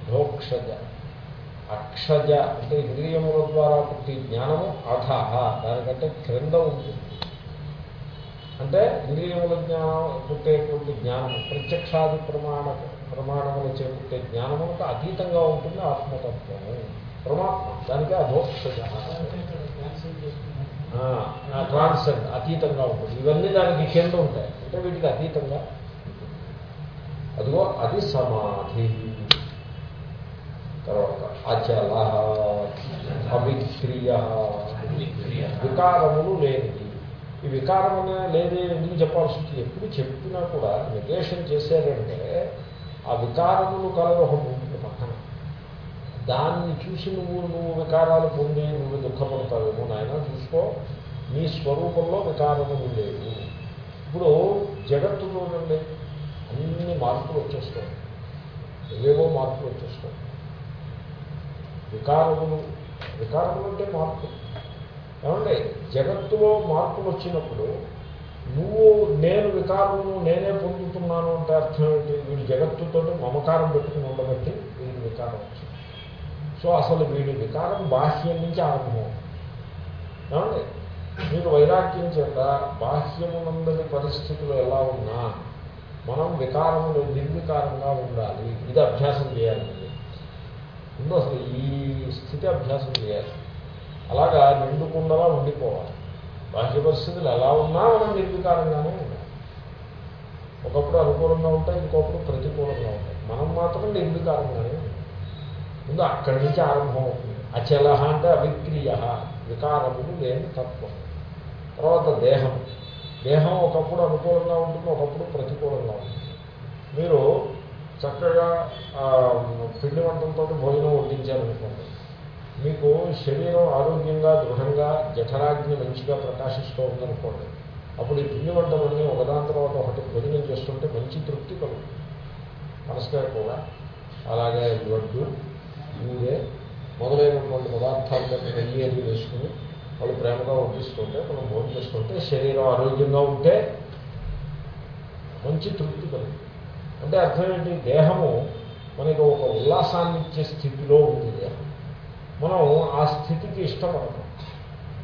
అధోక్షజ. అక్షజ అంటే ఇంద్రియముల ద్వారా పుట్టి జ్ఞానము అధ. దానికంటే క్రింద ఉంటుంది అంటే ఇంద్రియముల జ్ఞానం పుట్టేటువంటి జ్ఞానము ప్రత్యక్షాది ప్రమాణ ప్రమాణములు చేపట్టే జ్ఞానములకు అతీతంగా ఉంటుంది ఆత్మతత్వము. పరమాత్మ. దానికి అధోక్షజ. ట్రాన్సెంట్ అతీతంగా ఉంటుంది. ఇవన్నీ దానికి కింద ఉంటాయి. అంటే వీటికి అతీతంగా అదిగో అది సమాధి. తర్వాత అచల అవిక్రియ. వికారములు లేనిది. ఈ వికారం అనే లేదే ఎందుకు చెప్పాల్సి ఉంటుంది ఎప్పుడు చెప్పినా కూడా నెగేషన్ చేశారంటే ఆ వికారములు కలదు ఒకటి ఉంటుంది పక్కన దాన్ని చూసి నువ్వు నువ్వు వికారాలు పొంది నువ్వు దుఃఖపడతావేమో నాయన చూసుకో. నీ స్వరూపంలో వికారములు లేవు ఇప్పుడు జగత్తు చూడండి అన్ని మార్పులు వచ్చేస్తాయి. ఏవేవో మార్పులు వచ్చేస్తాయి. వికారములు వికారములు అంటే మార్పు. ఏమండి జగత్తులో మార్పులు వచ్చినప్పుడు నువ్వు నేను వికారమును నేనే పొందుతున్నాను అంటే అర్థం ఏంటి? వీడు జగత్తుతో మమకారం పెట్టుకుని ఉండబట్టి వీడికి వికారం వచ్చింది. సో అసలు వీడి వికారం బాహ్యం నుంచి ఆరంభమవుతుంది ఏమండి? మీరు వైరాగ్యం చేత బాహ్యమునందరి పరిస్థితులు ఎలా ఉన్నా మనం వికారములు నిర్వికారంగా ఉండాలి. ఇది అభ్యాసం చేయాలి. ముందు అసలు ఈ స్థితి అభ్యాసం చేయాలి. అలాగా నిండుకుండలా ఉండిపోవాలి. బాహ్య పరిస్థితులు ఎలా ఉన్నా మనం నిర్వికారంగానే ఉండాలి. ఒకప్పుడు అనుకూలంగా ఉంటాయి ఇంకొకప్పుడు ప్రతికూలంగా ఉంటాయి. మనం మాత్రం నిర్వికారంగానే ఉండాలి. ముందు అక్కడి నుంచి ఆరంభం అవుతుంది. అచల అంటే అవిక్రియ వికారములు లేని తత్వం. తర్వాత దేహం. దేహం ఒకప్పుడు అనుకూలంగా ఉంటుంది ఒకప్పుడు ప్రతికూలంగా ఉంటుంది. మీరు చక్కగా పిండి వంటలతో భోజనం వడ్డించారనుకోండి. మీకు శరీరం ఆరోగ్యంగా దృఢంగా జఠరాగ్ని మంచిగా ప్రకాశిస్తూ ఉందనుకోండి. అప్పుడు ఈ పిండి వంటలన్నీ ఒకదాని తర్వాత ఒకటి భోజనం చేస్తుంటే మంచి తృప్తి కలుగుతుంది. మనసుకాయ కూడా అలాగే లడ్డు ఊరే మొదలైనటువంటి పదార్థాలు నెయ్యి అది వేసుకుని వాళ్ళు ప్రేమగా వడ్డిస్తుంటే మనం భోజనం చేసుకుంటే శరీరం ఆరోగ్యంగా ఉంటే మంచి తృప్తి కలుగుతుంది. అంటే అర్థం ఏంటి? దేహము మనకి ఒక ఉల్లాసాన్ని ఇచ్చే స్థితిలో ఉంది దేహం. మనం ఆ స్థితికి ఇష్టపడతాం.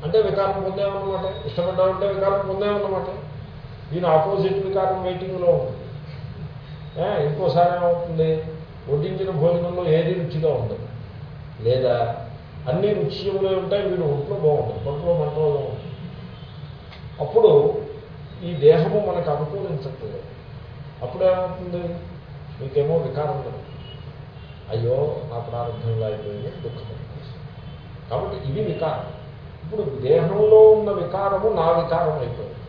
అంటే వికారం పొందామన్నమాట. ఇష్టపడ్డామంటే వికారం పొందామన్నమాట. దీని ఆపోజిట్ వికారం వెయిటింగ్లో ఉంటుంది ఇంకోసారి ఏమవుతుంది? వడ్డించిన భోజనంలో ఏది రుచిగా ఉండదు. లేదా అన్ని రుచ్యములే ఉంటాయి వీడు ఒంట్లో బాగుంటుంది ఒంట్లో మంటలో ఉంటుంది అప్పుడు ఈ దేహము మనకు అనుకూలించట్లేదు. అప్పుడేమవుతుంది మీకేమో వికారం అయ్యో నా ప్రారంభంలో అయిపోయింది దుఃఖపడుతుంది కాబట్టి ఇది వికారం. ఇప్పుడు దేహంలో ఉన్న వికారము నా వికారం అయిపోయింది.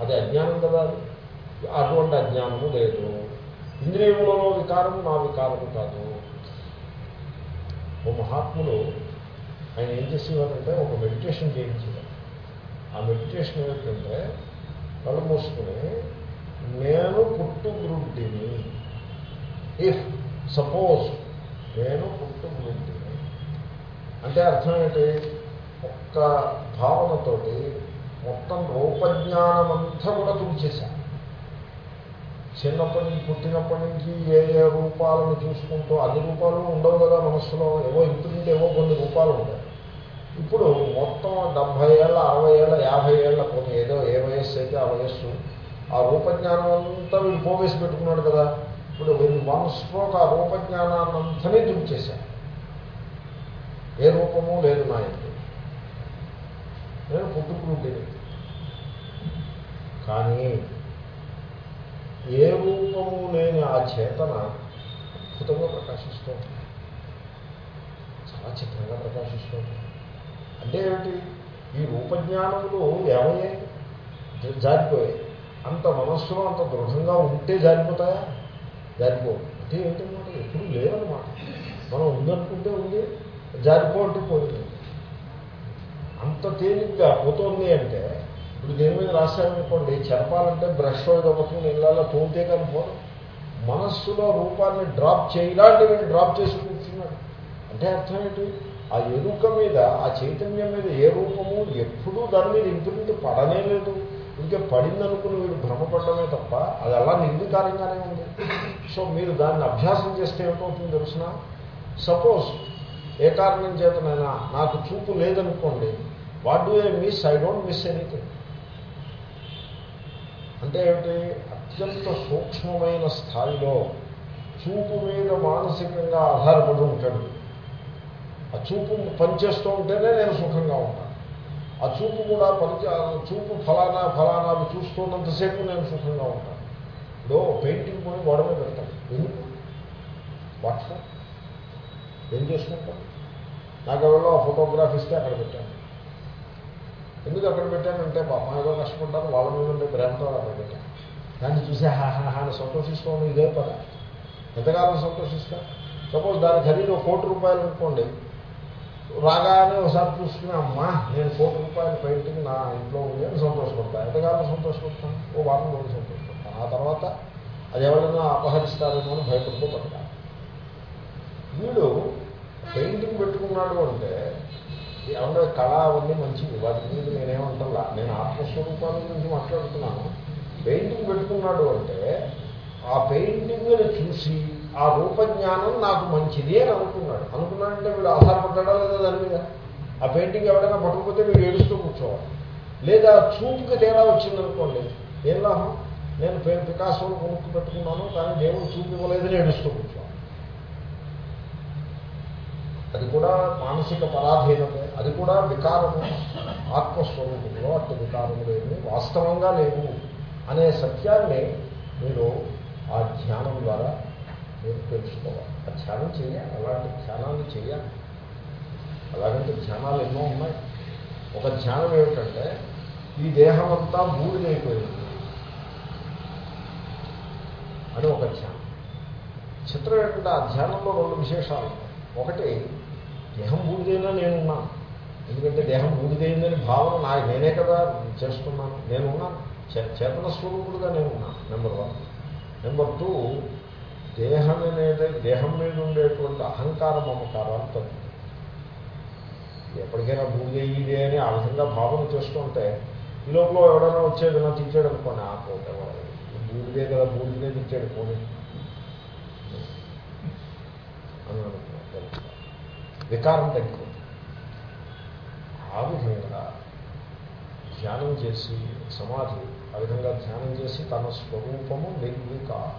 అది అజ్ఞానం కదా అటువంటి అజ్ఞానము లేదు. ఇంద్రియములలో వికారము నా వికారము కాదు. ఓ మహాత్ములు ఆయన ఏం చేసేవారంటే ఒక మెడిటేషన్ చేయించేవారు. ఆ మెడిటేషన్ ఏమిటంటే కళ్ళు మూసుకుని నేను పుట్టుగ్రుడ్డిని ఇఫ్ సపోజ్ నేను పుట్టుగ్రుడ్డిని అంటే అర్థం ఏంటి? ఒక్క భావనతోటి మొత్తం రూపజ్ఞానమంతా కూడా తుడిచేశాను చిన్నప్పటి నుంచి పుట్టినప్పటి నుంచి ఏ ఏ రూపాలను చూసుకుంటూ అన్ని రూపాలు ఉండవు కదా మనస్సులో. ఏవో ఇంటి ఏవో కొన్ని రూపాలు ఉంటాయి. ఇప్పుడు మొత్తం డెబ్భై ఏళ్ళ అరవై ఏళ్ళ యాభై ఏళ్ళ కొన్ని ఏదో ఏ వయస్సు అయితే ఆ వయస్సు ఆ రూపజ్ఞానం అంతా వీడు పోవేసి పెట్టుకున్నాడు కదా. ఇప్పుడు వీళ్ళు మనసులో ఆ రూపజ్ఞానాన్ని రూపజ్ఞానాన్నంతనే దించేశాడు ఏ రూపము లేదు నా ఇంటి నేను పుట్టుకుంటుంది కానీ ఏ రూపము లేని ఆ చేతన అద్భుతంగా ప్రకాశిస్తూ ఉంటుంది. చాలా చిత్రంగా ప్రకాశిస్తూ ఉంటుంది. అంటే ఏమిటి? ఈ రూపజ్ఞానములు ఏమయ్యాయి? జారిపోయాయి. అంత మనస్సులో అంత దృఢంగా ఉంటే జారిపోతాయా? జారిపోవు. అంటే ఏంటన్నమాట ఎప్పుడు లేదనమాట మనం ఉందనుకుంటే ఉంది జరిగిపోయి పోతుంది అంత తేలిగ్గా పోతుంది అంటే ఇప్పుడు దేని మీద రాశామనుకోండి చెప్పాలంటే బ్రష్ ఏదో పట్టుకుని ఇళ్ళలో తోతే కానీ పోదు. మనస్సులో రూపాన్ని డ్రాప్ చేయాలంటే వీడు డ్రాప్ చేసి కూర్చున్నాడు. అంటే అర్థం ఏంటి? ఆ ఎరుక మీద ఆ చైతన్యం మీద ఏ రూపము ఎప్పుడూ దాని మీద ఇంప్రింట్ పడనే లేదు. ఇంకే పడిందనుకుని వీడు భ్రమపడమే తప్ప అది అలా నిర్వికారంగానే ఉంది. సో మీరు దాన్ని అభ్యాసం చేస్తే ఏమవుతుంది తెలిసిన? సపోజ్ ఏ కారణం చేతనైనా నాకు చూపు లేదనుకోండి what do I miss I don't miss anything అంటే ఏమిటి? అత్యంత సూక్ష్మమైన స్థాయిలో చూపు మీద మానసికంగా ఆధారపడి ఉంటాడు. ఆ చూపు పనిచేస్తూ ఉంటేనే నేను సుఖంగా ఉంటాను. ఆ చూపు కూడా పనిచే చూపు ఫలానా ఫలానా అవి చూస్తున్నంతసేపు నేను సుఖంగా ఉంటాను. ఇప్పుడు పెయింటింగ్ పోయి గోడ మీద పెడతాను ఎందుకు? వాట్సాప్. ఏం చేసుకుంటాను నాకు ఎవరో ఆ ఫోటోగ్రాఫ్ ఇస్తే అక్కడ పెట్టాను. ఎందుకు అక్కడ పెట్టానంటే పాపం ఏదో కష్టపడ్డాను వాళ్ళ మీద ఉండే ప్రేమతో అక్కడ పెట్టాను. దాన్ని చూసి హాహా అని సంతోషిస్తాను ఇదే పద ఎంతకాలం సంతోషిస్తా? సపోజ్ దాని ఖరీదు కోటి రూపాయలు అనుకోండి. రాగానే ఒకసారి చూసుకుని అమ్మా నేను కోటి రూపాయలు పెయింటింగ్ నా ఇంట్లో ఉంది అని సంతోషపడతాను ఎంతకాలం సంతోషపడతాను ఓ వారం రోజులు సంతోషపడతాను ఆ తర్వాత అది ఎవరైనా అపహరిస్తారేమో అని భయపడుతూ పడతాను వీడు పెయింటింగ్ పెట్టుకున్నాడు అంటే ఏమన్నా కళ అవన్నీ మంచిది. వాటి గురించి నేనేమంటా నేను ఆత్మస్వరూపాల గురించి మాట్లాడుతున్నాను. పెయింటింగ్ పెట్టుకున్నాడు అంటే ఆ పెయింటింగ్ని చూసి ఆ రూపజ్ఞానం నాకు మంచిది అని అనుకున్నాడు. అనుకున్నాడంటే వీడు ఆధారపడ్డా లేదా దాని మీద? ఆ పెయింటింగ్ ఎవరైనా పట్టుకుపోతే వీడు ఏడుస్తూ కూర్చోవాలి. లేదా చూపుకి తేడా వచ్చిందనుకోండి ఏం లాభం? నేను పే పికాసోలు కొనుక్కు పెట్టుకున్నాను కానీ దేవుడు చూపు ఇవ్వలేదని ఏడుస్తూ కూర్చోవాలి. అది కూడా మానసిక పరాధీనమే అది కూడా వికారము. ఆత్మస్వరూపంలో అట్టి వికారము లేని వాస్తవంగా లేవు అనే సత్యాన్ని మీరు ఆ ధ్యానం ద్వారా మీరు తెలుసుకోవాలి. ఆ ధ్యానం చేయాలి అలాంటి ధ్యానాన్ని చేయాలి. అలాగంటే ధ్యానాలు ఎన్నో ఉన్నాయి. ఒక ధ్యానం ఏమిటంటే ఈ దేహం అంతా బూడిదైపోయింది అని ఒక ధ్యానం. చిత్రం ఏంటంటే ఆ ధ్యానంలో రెండు విశేషాలు ఉన్నాయి. ఒకటి దేహం బూడిదైనా నేనున్నాను ఎందుకంటే దేహం బూడిదైందని భావన నా నేనే కదా చేస్తున్నాను. నేనున్నాను చేతన స్వరూపుడుగా నేనున్నాను నెంబర్ వన్ నెంబర్ టూ దేహం అనేది దేహం మీద ఉండేటువంటి అహంకార మమకారాలు తగ్గుతుంది ఎప్పటికైనా బూడిదయ్యిదే అని ఆ విధంగా భావన చేస్తుంటే ఈ లోపల ఎవడైనా వచ్చేది నా తిట్టాడు అనుకోండి ఆ పోతే బూడిదే కదా బూడిదే తిట్టాడు పోనీ. అని అనుకుంటారు వికారం తగ్గిపోతుంది. ఆ విధంగా ధ్యానం చేసి సమాధి ఆ విధంగా ధ్యానం చేసి తన స్వరూపము నిర్వికారం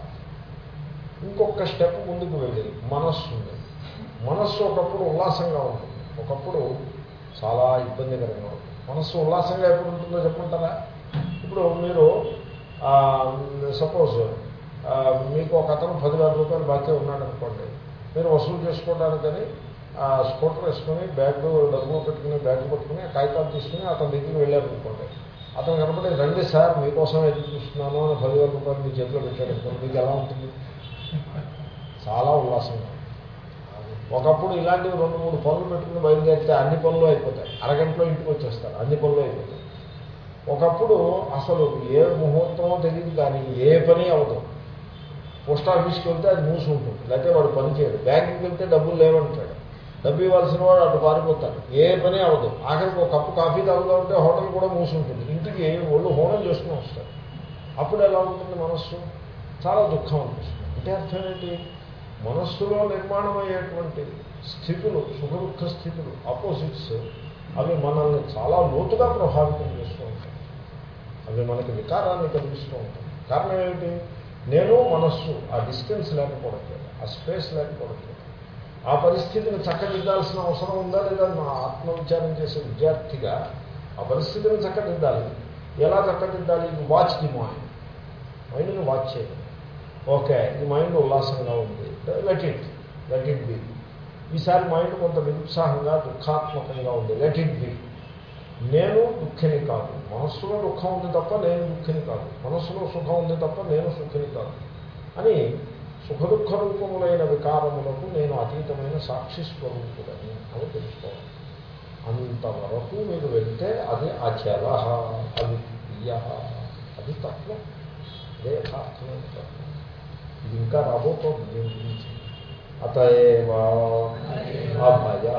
ఇంకొక స్టెప్ ముందుకు వెళ్ళి మనస్సు ఉంది. మనస్సు ఒకప్పుడు ఉల్లాసంగా ఉంటుంది. ఒకప్పుడు చాలా ఇబ్బందికరంగా ఉంటుంది. మనస్సు ఉల్లాసంగా ఎప్పుడు ఉంటుందో చెప్పమంటారా ఇప్పుడు మీరు సపోజ్ మీకు ఒక అతను పదివేల రూపాయలు బాకీ ఉన్నాడు అనుకోండి మీరు వసూలు చేసుకోవడానికని కానీ స్కూటర్ వేసుకొని బ్యాగ్ డబ్బులు పెట్టుకుని బ్యాగ్ పట్టుకుని కాగితాలు తీసుకుని అతని దగ్గరికి వెళ్ళారనుకోండి అతను కనపడి రండి సార్ మీకోసం ఎదురు చూస్తున్నాను అని పదివేల రూపాయలు మీ చేతిలో పెట్టాడు మీకు ఎలా ఉంటుంది? చాలా ఉల్లాసంగా ఒకప్పుడు ఇలాంటివి రెండు మూడు పనులు పెట్టుకుని బయలుదేరితే అన్ని పనులు అయిపోతాయి. అరగంటలో ఇంటికి వచ్చేస్తారు. అన్ని పనులు అయిపోతాయి. ఒకప్పుడు అసలు ఏ ముహూర్తమో తెలియదు కానీ ఏ పని అవదు పోస్ట్ ఆఫీస్కి వెళ్తే అది మూసి ఉంటుంది లేకపోతే వాడు పని చేయడు. బ్యాంకుకి వెళ్తే డబ్బులు లేవంటాడు. డబ్బు ఇవ్వాల్సిన వాడు అటు పారిపోతాడు. ఏ పని అవ్వదు. ఆఖరికి ఒక కప్పు కాఫీ తాగుదామంటే హోటల్ కూడా మూసి ఉంటుంది ఇంటికి ఒళ్ళు హోనం చేసుకుని వస్తాడు అప్పుడు ఎలా ఉంటుంది మనస్సు? చాలా దుఃఖం అనిపిస్తుంది. అంటే అర్థం ఏంటి? మనస్సులో నిర్మాణమయ్యేటువంటి స్థితులు సుఖ దుఃఖ స్థితులు ఆపోజిట్స్ అవి మనల్ని చాలా లోతుగా ప్రభావితం చేస్తూ ఉంటాయి. అవి మనకి వికారాన్ని కలిగిస్తూ ఉంటాయి. కారణం ఏమిటి? నేను మనస్సు ఆ డిస్టెన్స్ లేకపోవట్లేదు ఆ స్పేస్ లేకపోవట్లేదు ఆ పరిస్థితిని చక్కదిద్దాల్సిన అవసరం ఉందా లేదా నా ఆత్మవిచారం చేసే విద్యార్థిగా ఆ పరిస్థితిని చక్కదిద్దాలి. ఎలా చక్కదిద్దాలి? వాచ్ ది మైండ్ మైండ్ని వాచ్ చేయాలి. ఓకే ఈ మైండ్ ఉల్లాసంగా ఉంది. Let it let it be ఈసారి మైండ్ కొంత నిరుత్సాహంగా దుఃఖాత్మకంగా ఉంది. లెట్ ఇట్ బి నేను దుఃఖిని కాదు. మనస్సులో దుఃఖం ఉంది తప్ప నేను దుఃఖిని కాదు. మనస్సులో సుఖం ఉంది తప్ప నేను సుఖిని కాదు. అని సుఖ దుఃఖ రూపములైన వికారములకు నేను అతీతమైన సాక్షి స్వరూపుడని అని తెలుసుకోవాలి. అంతవరకు మీరు వెళ్తే అది అచల అవిద్య అది తత్వం. అదే యథార్థమైన తత్వం. ఇది ఇంకా రాబోతోంది దీని గురించి. అతయేవా అభయ.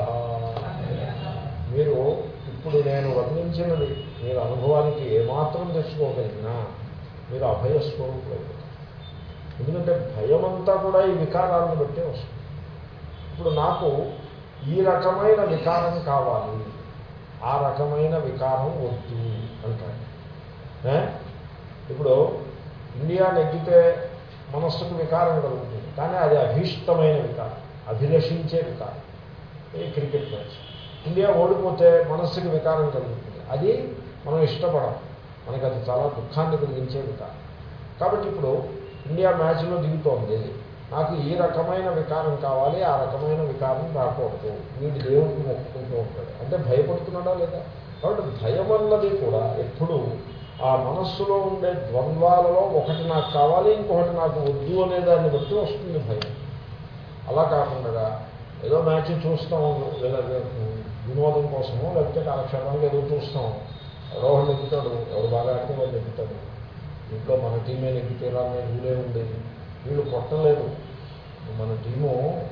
మీరు ఇప్పుడు నేను వర్ణించినది మీరు అనుభవానికి ఏమాత్రం తెచ్చుకోగలిగినా మీరు అభయ ఎందుకంటే ఎందుకంటే భయమంతా కూడా ఈ వికారాలను బట్టే వస్తుంది. ఇప్పుడు నాకు ఈ రకమైన వికారం కావాలి. ఆ రకమైన వికారం వద్దు అంటాడు ఇప్పుడు ఇండియా నెగ్గితే మనస్సుకు వికారం కలుగుతుంది. కానీ అది అభీష్టమైన వికారం అభిలషించే వికారం. ఈ క్రికెట్ మ్యాచ్? ఇండియా ఓడిపోతే మనస్సుకి వికారం కలుగుతుంది. అది మనం ఇష్టపడం మనకి అది చాలా దుఃఖాన్ని కలిగించే వికారం. కాబట్టి ఇప్పుడు ఇండియా మ్యాచ్లో దిగుతోంది. నాకు ఈ రకమైన వికారం కావాలి ఆ రకమైన వికారం రాకూడదు. వీడు దేవుడికి మొక్కుకుంటూ ఉంటాడు. అంటే భయపడుతున్నాడా లేదా? కాబట్టి భయం అన్నది కూడా ఎప్పుడు ఆ మనస్సులో ఉండే ద్వంద్వాలలో ఒకటి నాకు కావాలి ఇంకొకటి నాకు వద్దు అనే దాన్ని బట్టి వస్తుంది భయం. అలా కాకుండా ఏదో మ్యాచ్ చూస్తాం లేదా వినోదం కోసమో లేకపోతే కాలక్షేపానికి ఏదో చూస్తాం. ఎవరో ఒకడు ఎవరు బాగా ఆడితే వాళ్ళు ఎక్కుతాడు ఇంట్లో మన టీమే నెగ్గితేలా అనే రూలే ఉండేది వీళ్ళు కొట్టలేదు. మన టీము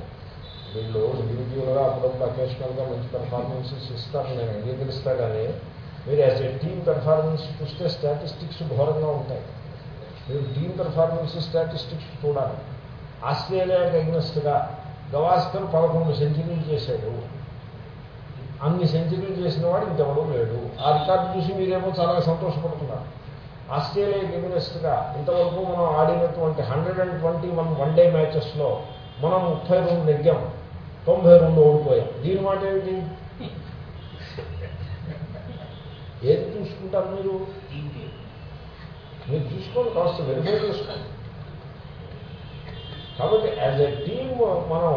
వీళ్ళు ఇండివిజువల్గా అప్పుడప్పుడు అకేషనల్గా మంచి పెర్ఫార్మెన్సెస్ ఇస్తారు. నేను అంగీకరిస్తా కానీ మీరు యాజ్ ఏ టీమ్ పెర్ఫార్మెన్స్ చూస్తే స్టాటిస్టిక్స్ ఘోరంగా ఉంటాయి. మీరు టీమ్ పెర్ఫార్మెన్స్ స్టాటిస్టిక్స్ చూడాలి. ఆస్ట్రేలియాకి అగ్నెస్ట్గా గవాస్కర్ పదకొండు సెంచరీలు చేశాడు. అన్ని సెంచరీలు చేసిన వాడు ఇంకెవడూ లేడు. ఆ రికార్డు చూసి మీరేమో చాలా సంతోషపడుతున్నారు. ఆస్ట్రేలియా ఎగ్నెస్ట్గా ఇంతవరకు మనం ఆడినటువంటి hundred and twenty one one day మ్యాచెస్లో మనం ముప్పై రెండు నెగ్గాం. తొంభై రెండు ఓడిపోయాం. దీని మాట ఏమిటి ఏది చూసుకుంటారు మీరు? మీరు చూసుకోండి కాస్త వెరిఫై చేసుకోండి. కాబట్టి యాజ్ ఎ టీమ్ మనం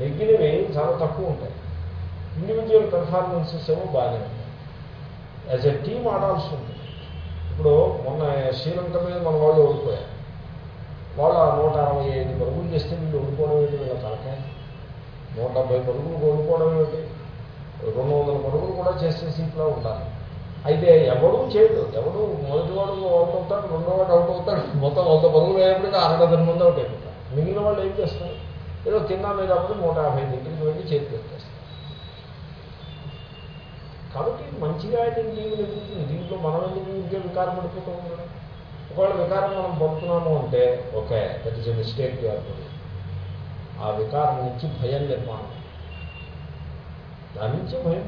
నెగ్గినవి చాలా తక్కువ ఉంటాయి. ఇండివిజువల్ పెర్ఫార్మెన్సెస్ ఏమో బాగానే ఉంటాయి. యాజ్ ఎ టీమ్ ఆడాల్సి ఉంటుంది. ఇప్పుడు మొన్న శ్రీలంక మీద మన వాళ్ళు ఓడిపోయారు. వాళ్ళు ఆ నూట అరవై ఐదు పరుగులు చేస్తే వీళ్ళు ఓడిపోవడం ఏంటి వీళ్ళ తలకాయ? నూట డెబ్బై పరుగులు ఓడిపోవడం ఏంటి? రెండు వందల పరుగులు కూడా చేసే సీట్లో ఉండాలి. అయితే ఎవడూ చేయడు. ఎవడు మొదటివాడు అవుట్ అవుతాడు రెండో వాడు అవుట్ అవుతాడు. మొత్తం వంద పరుగులు అయ్యేప్పటికీ అరడదన మంది అవుట్ అయిపోతారు. మిగిలిన వాళ్ళు ఏం చేస్తారు? ఏదో కింద మీద అప్పుడు నూట యాభై దగ్గరికి వెళ్ళి చేతి పెట్టేస్తారు కాబట్టి మంచిగా ఆయన టీం ఎదుగుతుంది దీంట్లో మనం ఎందుకు ఇంకే వికారం పడిపోతూ ఉండడం ఒకవేళ వికారం మనం పడుతున్నాము అంటే okay that is a mistake అవుతుంది ఆ వికారం నుంచి భయం నిర్మాణం. దాని నుంచి భయం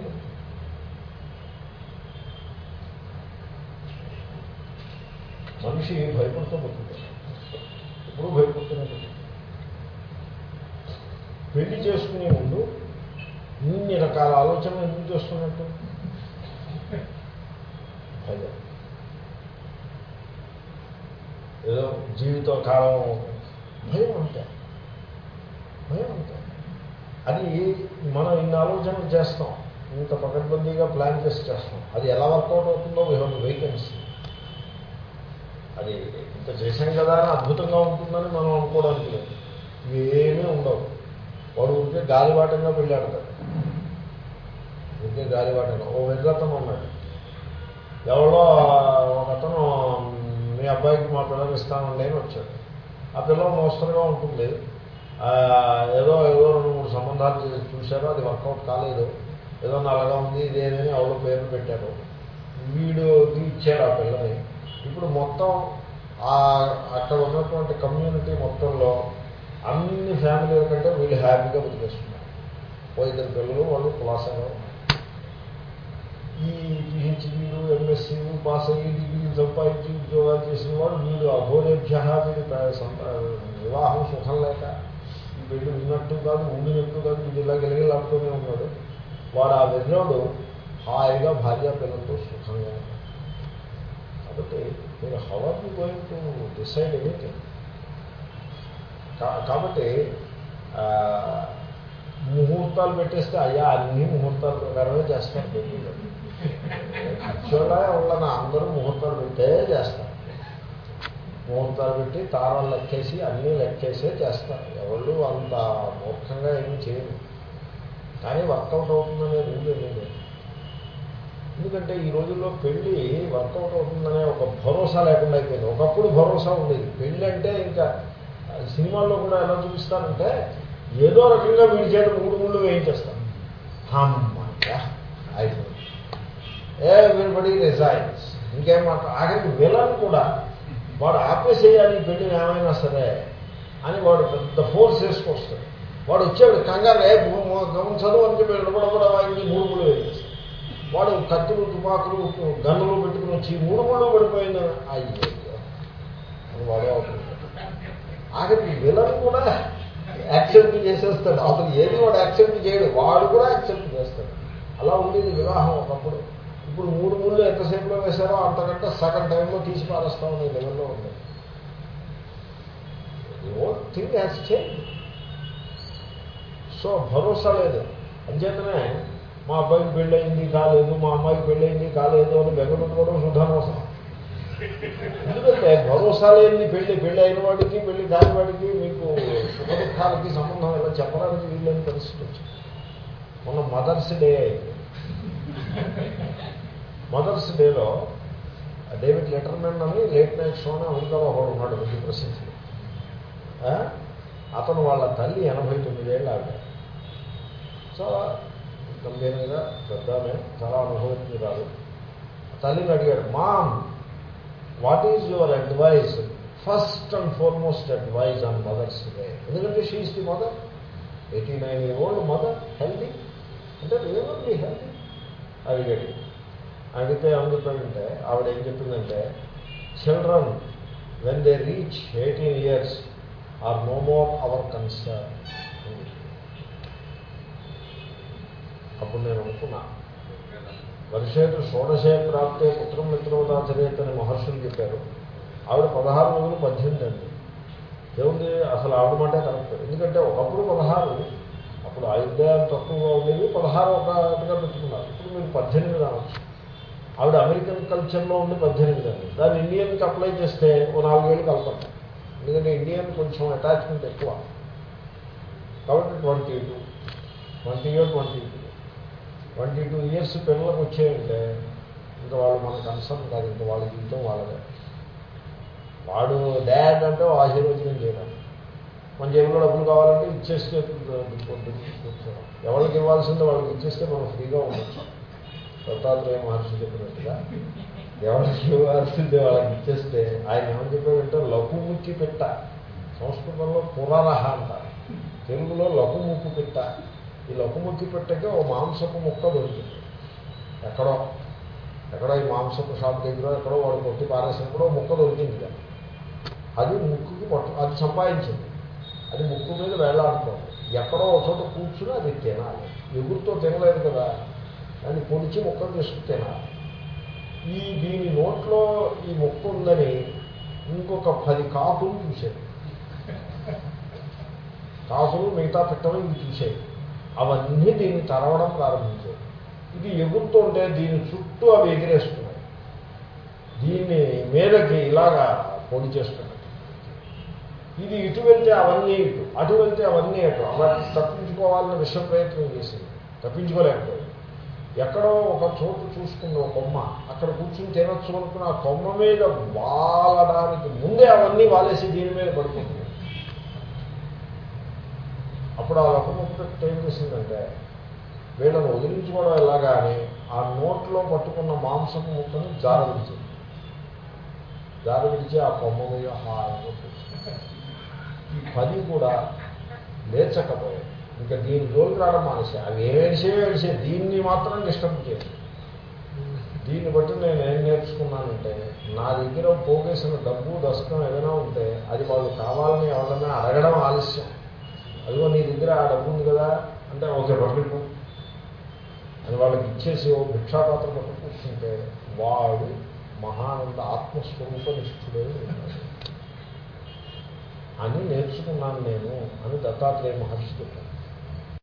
మనిషి భయపడుతూ బతుకుతాడు. ఎప్పుడు భయపడుతూనే పెళ్ళి చేసుకునే ముందు ఇన్ని రకాల ఆలోచనలు ఎందుకు చేస్తున్నట్టు ఏదో జీవిత కాలం. భయం అంటే భయం అంటే అది మనం ఇన్ని ఆలోచనలు చేస్తాం. ఇంత పకడ్బందీగా ప్లాన్ చేసి చేస్తాం. అది ఎలా వర్కౌట్ అవుతుందో వీ హెవ్ వేకెన్సీ అది ఇంత చేశాం కదా అని అద్భుతంగా ఉంటుందని మనం అనుకోవడానికి లేదు. ఇవేమీ ఉండవు. వాడు ఉంటే గాలివాటంగా పెళ్ళాడతాడు ఉంటే గాలివాటంగా ఓ వెర్రతను ఉన్నాడు. ఎవరో ఒక అతను మీ అబ్బాయికి మా పిల్లలు ఇస్తానండి అని వచ్చాడు. ఆ పిల్లలు మోస్తరుగా ఉంటుంది. ఏదో ఏదో రెండు మూడు సంబంధాలు చూశారు. అది వర్కౌట్ కాలేదు. ఏదో నల్లగా ఉంది ఇదేదని ఎవరో పేరు పెట్టారు. వీడు ఇచ్చాడు ఆ పిల్లని. ఇప్పుడు మొత్తం అక్కడ ఉన్నటువంటి కమ్యూనిటీ మొత్తంలో అన్ని ఫ్యామిలీల కంటే వీళ్ళు హ్యాపీగా బతికేస్తున్నారు. ఓ ఇద్దరు పిల్లలు వాళ్ళు కులాసంగా ఉన్నారు ఈ పిహెచ్డీలు ఎంఎస్సీలు పాస్ అయ్యి డిగ్రీలు సంపాదించి ఉద్యోగాలు చేసిన వాడు వీడు అఘోరేభ్య వీడు ప్ర- సంప- వివాహం సుఖం లేక ఈ పెళ్ళి ఉన్నట్టు కాదు ఉండినట్టు కాదు వీడు ఇలా గెలగలాడుతూనే ఉన్నాడు వాడు ఆ వెర్రోడు హాయిగా భార్య పిల్లలతో సుఖంగా ఉన్నాడు కాబట్టి మీరు how are you going to decide anything కాబట్టి ఆ, ముహూర్తాలు పెట్టేస్తే అయ్యా అన్ని ముహూర్తాల ప్రకారమే చేస్తారు పెళ్ళిళ్ళు యాక్చువల్గా వాళ్ళని అందరూ ముహూర్తాలు పెట్టే చేస్తారు. ముహూర్తాలు పెట్టి తారాలు లెక్కేసి అన్నీ లెక్కేసే చేస్తారు. ఎవరు అంత మూర్ఖంగా ఏమీ చేయరు. కానీ వర్కౌట్ అవుతుందనే రూల్ లేదు. ఎందుకంటే ఈ రోజుల్లో పెళ్ళి వర్కౌట్ అవుతుందనే ఒక భరోసా లేకుండా అయిపోయింది. ఒకప్పుడు భరోసా ఉండేది. పెళ్ళి అంటే ఇంకా సినిమాల్లో కూడా ఎలా చూపిస్తారంటే ఏదో రకంగా వీడి చేత మూడు ముళ్ళు వేయించేస్తాం అమ్మయ్యా అయిపోయింది. ఎవ్రీబడి రిజైన్స్ ఇంకేం మాట? ఆఖరికి విలన్ కూడా వాడు ఆపేసేయాలి ఈ ఏమైనా సరే అని వాడు పెద్ద ఫోర్స్ వేసుకొస్తాడు. వాడు వచ్చాడు కంగారు ఏ గమనించదు అని చెప్పి నిలబడబడ వాడిని మూడు ముళ్ళు వేసేస్తాడు వాడు కత్తులు తుపాకులు గన్నులు పెట్టుకుని వచ్చి మూడు ముళ్ళు పడిపోయింది అయ్యో అని వాడే అవుతుంది ఆఖరికి విలన్ కూడా యాక్సెప్ట్ చేసేస్తాడు. అతను ఏది వాడు యాక్సెప్ట్ చేయడు వాడు కూడా యాక్సెప్ట్ చేస్తాడు. అలా ఉండేది వివాహం ఒకప్పుడు. ఇప్పుడు మూడు ముళ్ళు ఎంతసేపులో వేశారో అంతకంటే సగం టైంలో తీసి పారేస్తా ఉన్న లెవెల్లో ఉంది. Oh thing has change so భరోసా లేదు. అంచేతనే మా అబ్బాయికి పెళ్ళయింది కాలేదు మా అమ్మాయికి పెళ్ళయింది కాలేదు అని బెంగపెట్టుకోవడం శుద్ధమోసం ఎందుకంటే భరోసా లేని పెళ్ళి పెళ్ళి అయిన వాడికి పెళ్ళి కాని వాడికి మీకు సుఖ దుఃఖాలకి సంబంధం ఎలా చెప్పడానికి వీళ్ళని పరిస్థితి వచ్చింది. మొన్న మదర్స్ డే అయింది. మదర్స్ డేలో డేవిడ్ లెటర్మెన్ అని లేట్ నైట్ షోని అమెరికాలో ఒకడు ఉన్నాడు మంచి ప్రసిద్ధి ఆ? అతను వాళ్ళ తల్లి ఎనభై తొమ్మిదేళ్ళు ఆవిడ. సో గంభీరంగా పెద్దామే చాలా అనుభవించారు తల్లిని అడిగాడు mom what is your advice first and foremost advice on mother's day ఎందుకంటే she is the mother eighty nine year old mother healthy అంటే రియల్లీ హెల్దీ అడిగాడు. అడిగితే ఏమని చెప్పాడంటే ఆవిడ ఏం చెప్పిందంటే children when they reach eighteen years are no more our concern అప్పుడు నేను అనుకున్నా. వర్షేటు షోడశే ప్రాప్తే పుత్రం మిత్రవదాచరేత్ అని మహర్షులు చెప్పారు. ఆవిడ పదహారు రోజులు పద్దెనిమిది అండి. దేవుడి అసలు ఆవిడ మాటే కరెక్ట్. ఎందుకంటే ఒకప్పుడు పదహారు అప్పుడు ఆయుర్దాయం తక్కువగా ఉండేవి పదహారు ఒకటిగా పెట్టుకున్నారు. ఇప్పుడు మీరు పద్దెనిమిది రావచ్చు. ఆవిడ అమెరికన్ కల్చర్లో ఉండి పద్దెనిమిది అండి దాన్ని ఇండియన్కి అప్లై చేస్తే ఓ నాలుగేళ్ళు కలపండి ఎందుకంటే ఇండియన్ కొంచెం అటాచ్మెంట్ ఎక్కువ. కాబట్టి twenty two. Twenty year twenty two. Twenty two years పిల్లలకు వచ్చాయంటే ఇంకా వాళ్ళు మన కన్సర్న్ కాదు. ఇంకా వాళ్ళ జీవితం వాళ్ళదే. వాడు డాడ్ అంటే ఆశీర్వచనం చేయడం. మన జేబులో డబ్బులు కావాలంటే ఇచ్చేస్తే ఎవరికి ఇవ్వాల్సిందో వాళ్ళకి ఇచ్చేస్తే మనం ఫ్రీగా ఉండొచ్చు. దత్తాత్రేయ మహర్షి చెప్పినట్టుగా ఎవరికి ఇవ్వాల్సిందే వాళ్ళకి ఇచ్చేస్తే ఆయన ఏమని చెప్పాడంటే లఘుముక్కి పెట్ట. సంస్కృతంలో పురారహ అంటారు. తెలుగులో లఘుముక్కు పెట్ట. ఈ లఘుముక్కి పెట్టకే ఓ మాంసపు ముక్క దొరికింది ఎక్కడో ఎక్కడో ఈ మాంసపు షాప్ దగ్గర ఎక్కడో వాడు కొట్టి పారేసినప్పుడు ముక్క దొరికింది అది ముక్కుకి పట్టు అది సంపాదించింది. అది ముక్కు మీద వేలాడుతోంది. ఎక్కడో ఒక చోట కూర్చుని అది తినాలి. ఎగురుతో తినలేదు కదా. దాన్ని పొడిచి మొక్కలు చేసుకుని తినాలి ఈ దీని నోట్లో ఈ మొక్క ఉందని ఇంకొక పది కాకులు చూశాయి కాకులు మిగతా పెట్టడం ఇవి చూశాయి. అవన్నీ దీన్ని తరవడం ప్రారంభించాయి. ఇది ఎగురుతుంటే దీని చుట్టూ అవి ఎగిరేస్తున్నాయి. దీన్ని మీదకి ఇలాగా పొడి చేస్తున్నాయి ఇది ఇటు వెళ్తే అవన్నీ ఇటు అటు వెళ్తే అవన్నీ అటు. అవన్నీ తప్పించుకోవాలని విష ప్రయత్నం చేసింది. తప్పించుకోలేకపోయింది ఎక్కడో ఒక చోటు చూసుకున్న ఒక కొమ్మ అక్కడ కూర్చుని తినొచ్చు అనుకున్న ఆ కొమ్మ మీద వాలడానికి ముందే అవన్నీ వాలేసి దీని మీద పడుతుంది అప్పుడు ఆ లొకముక్క ఏం చేసిందంటే వీళ్ళని వదిలించుకోవడం ఎలాగా అని ఆ నోట్లో పట్టుకున్న మాంసపు ముక్కను జార విడిచింది. జార విడిచి ఆ కొమ్మ మీద హాయిగా కూర్చుంది. ఈ పది కూడా లేచకపోయాడు ఇంకా దీని జోలికి రావడం మానేసే. అవి ఏమేసే ఏడిసే దీన్ని మాత్రం డిస్టర్బ్ చేయాలి దీన్ని బట్టి నేను ఏం నేర్చుకున్నానంటే నా దగ్గర పోగేసిన డబ్బు దశకం ఏదైనా ఉంటే అది వాళ్ళు కావాలని ఎవరైనా అడగడం ఆలస్యం. అదిగో నీ దగ్గర ఆ డబ్బు ఉంది కదా అంటే ఓకే పంపిపు అని వాళ్ళకి ఇచ్చేసి ఓ భిక్షాపాత్ర పట్టు కూర్చుంటే వాడు మహానంద ఆత్మస్వరూప నిష్ఠుడే అని నేర్చుకున్నాను నేను అని దత్తాత్రేయ మహర్షి చెప్పాను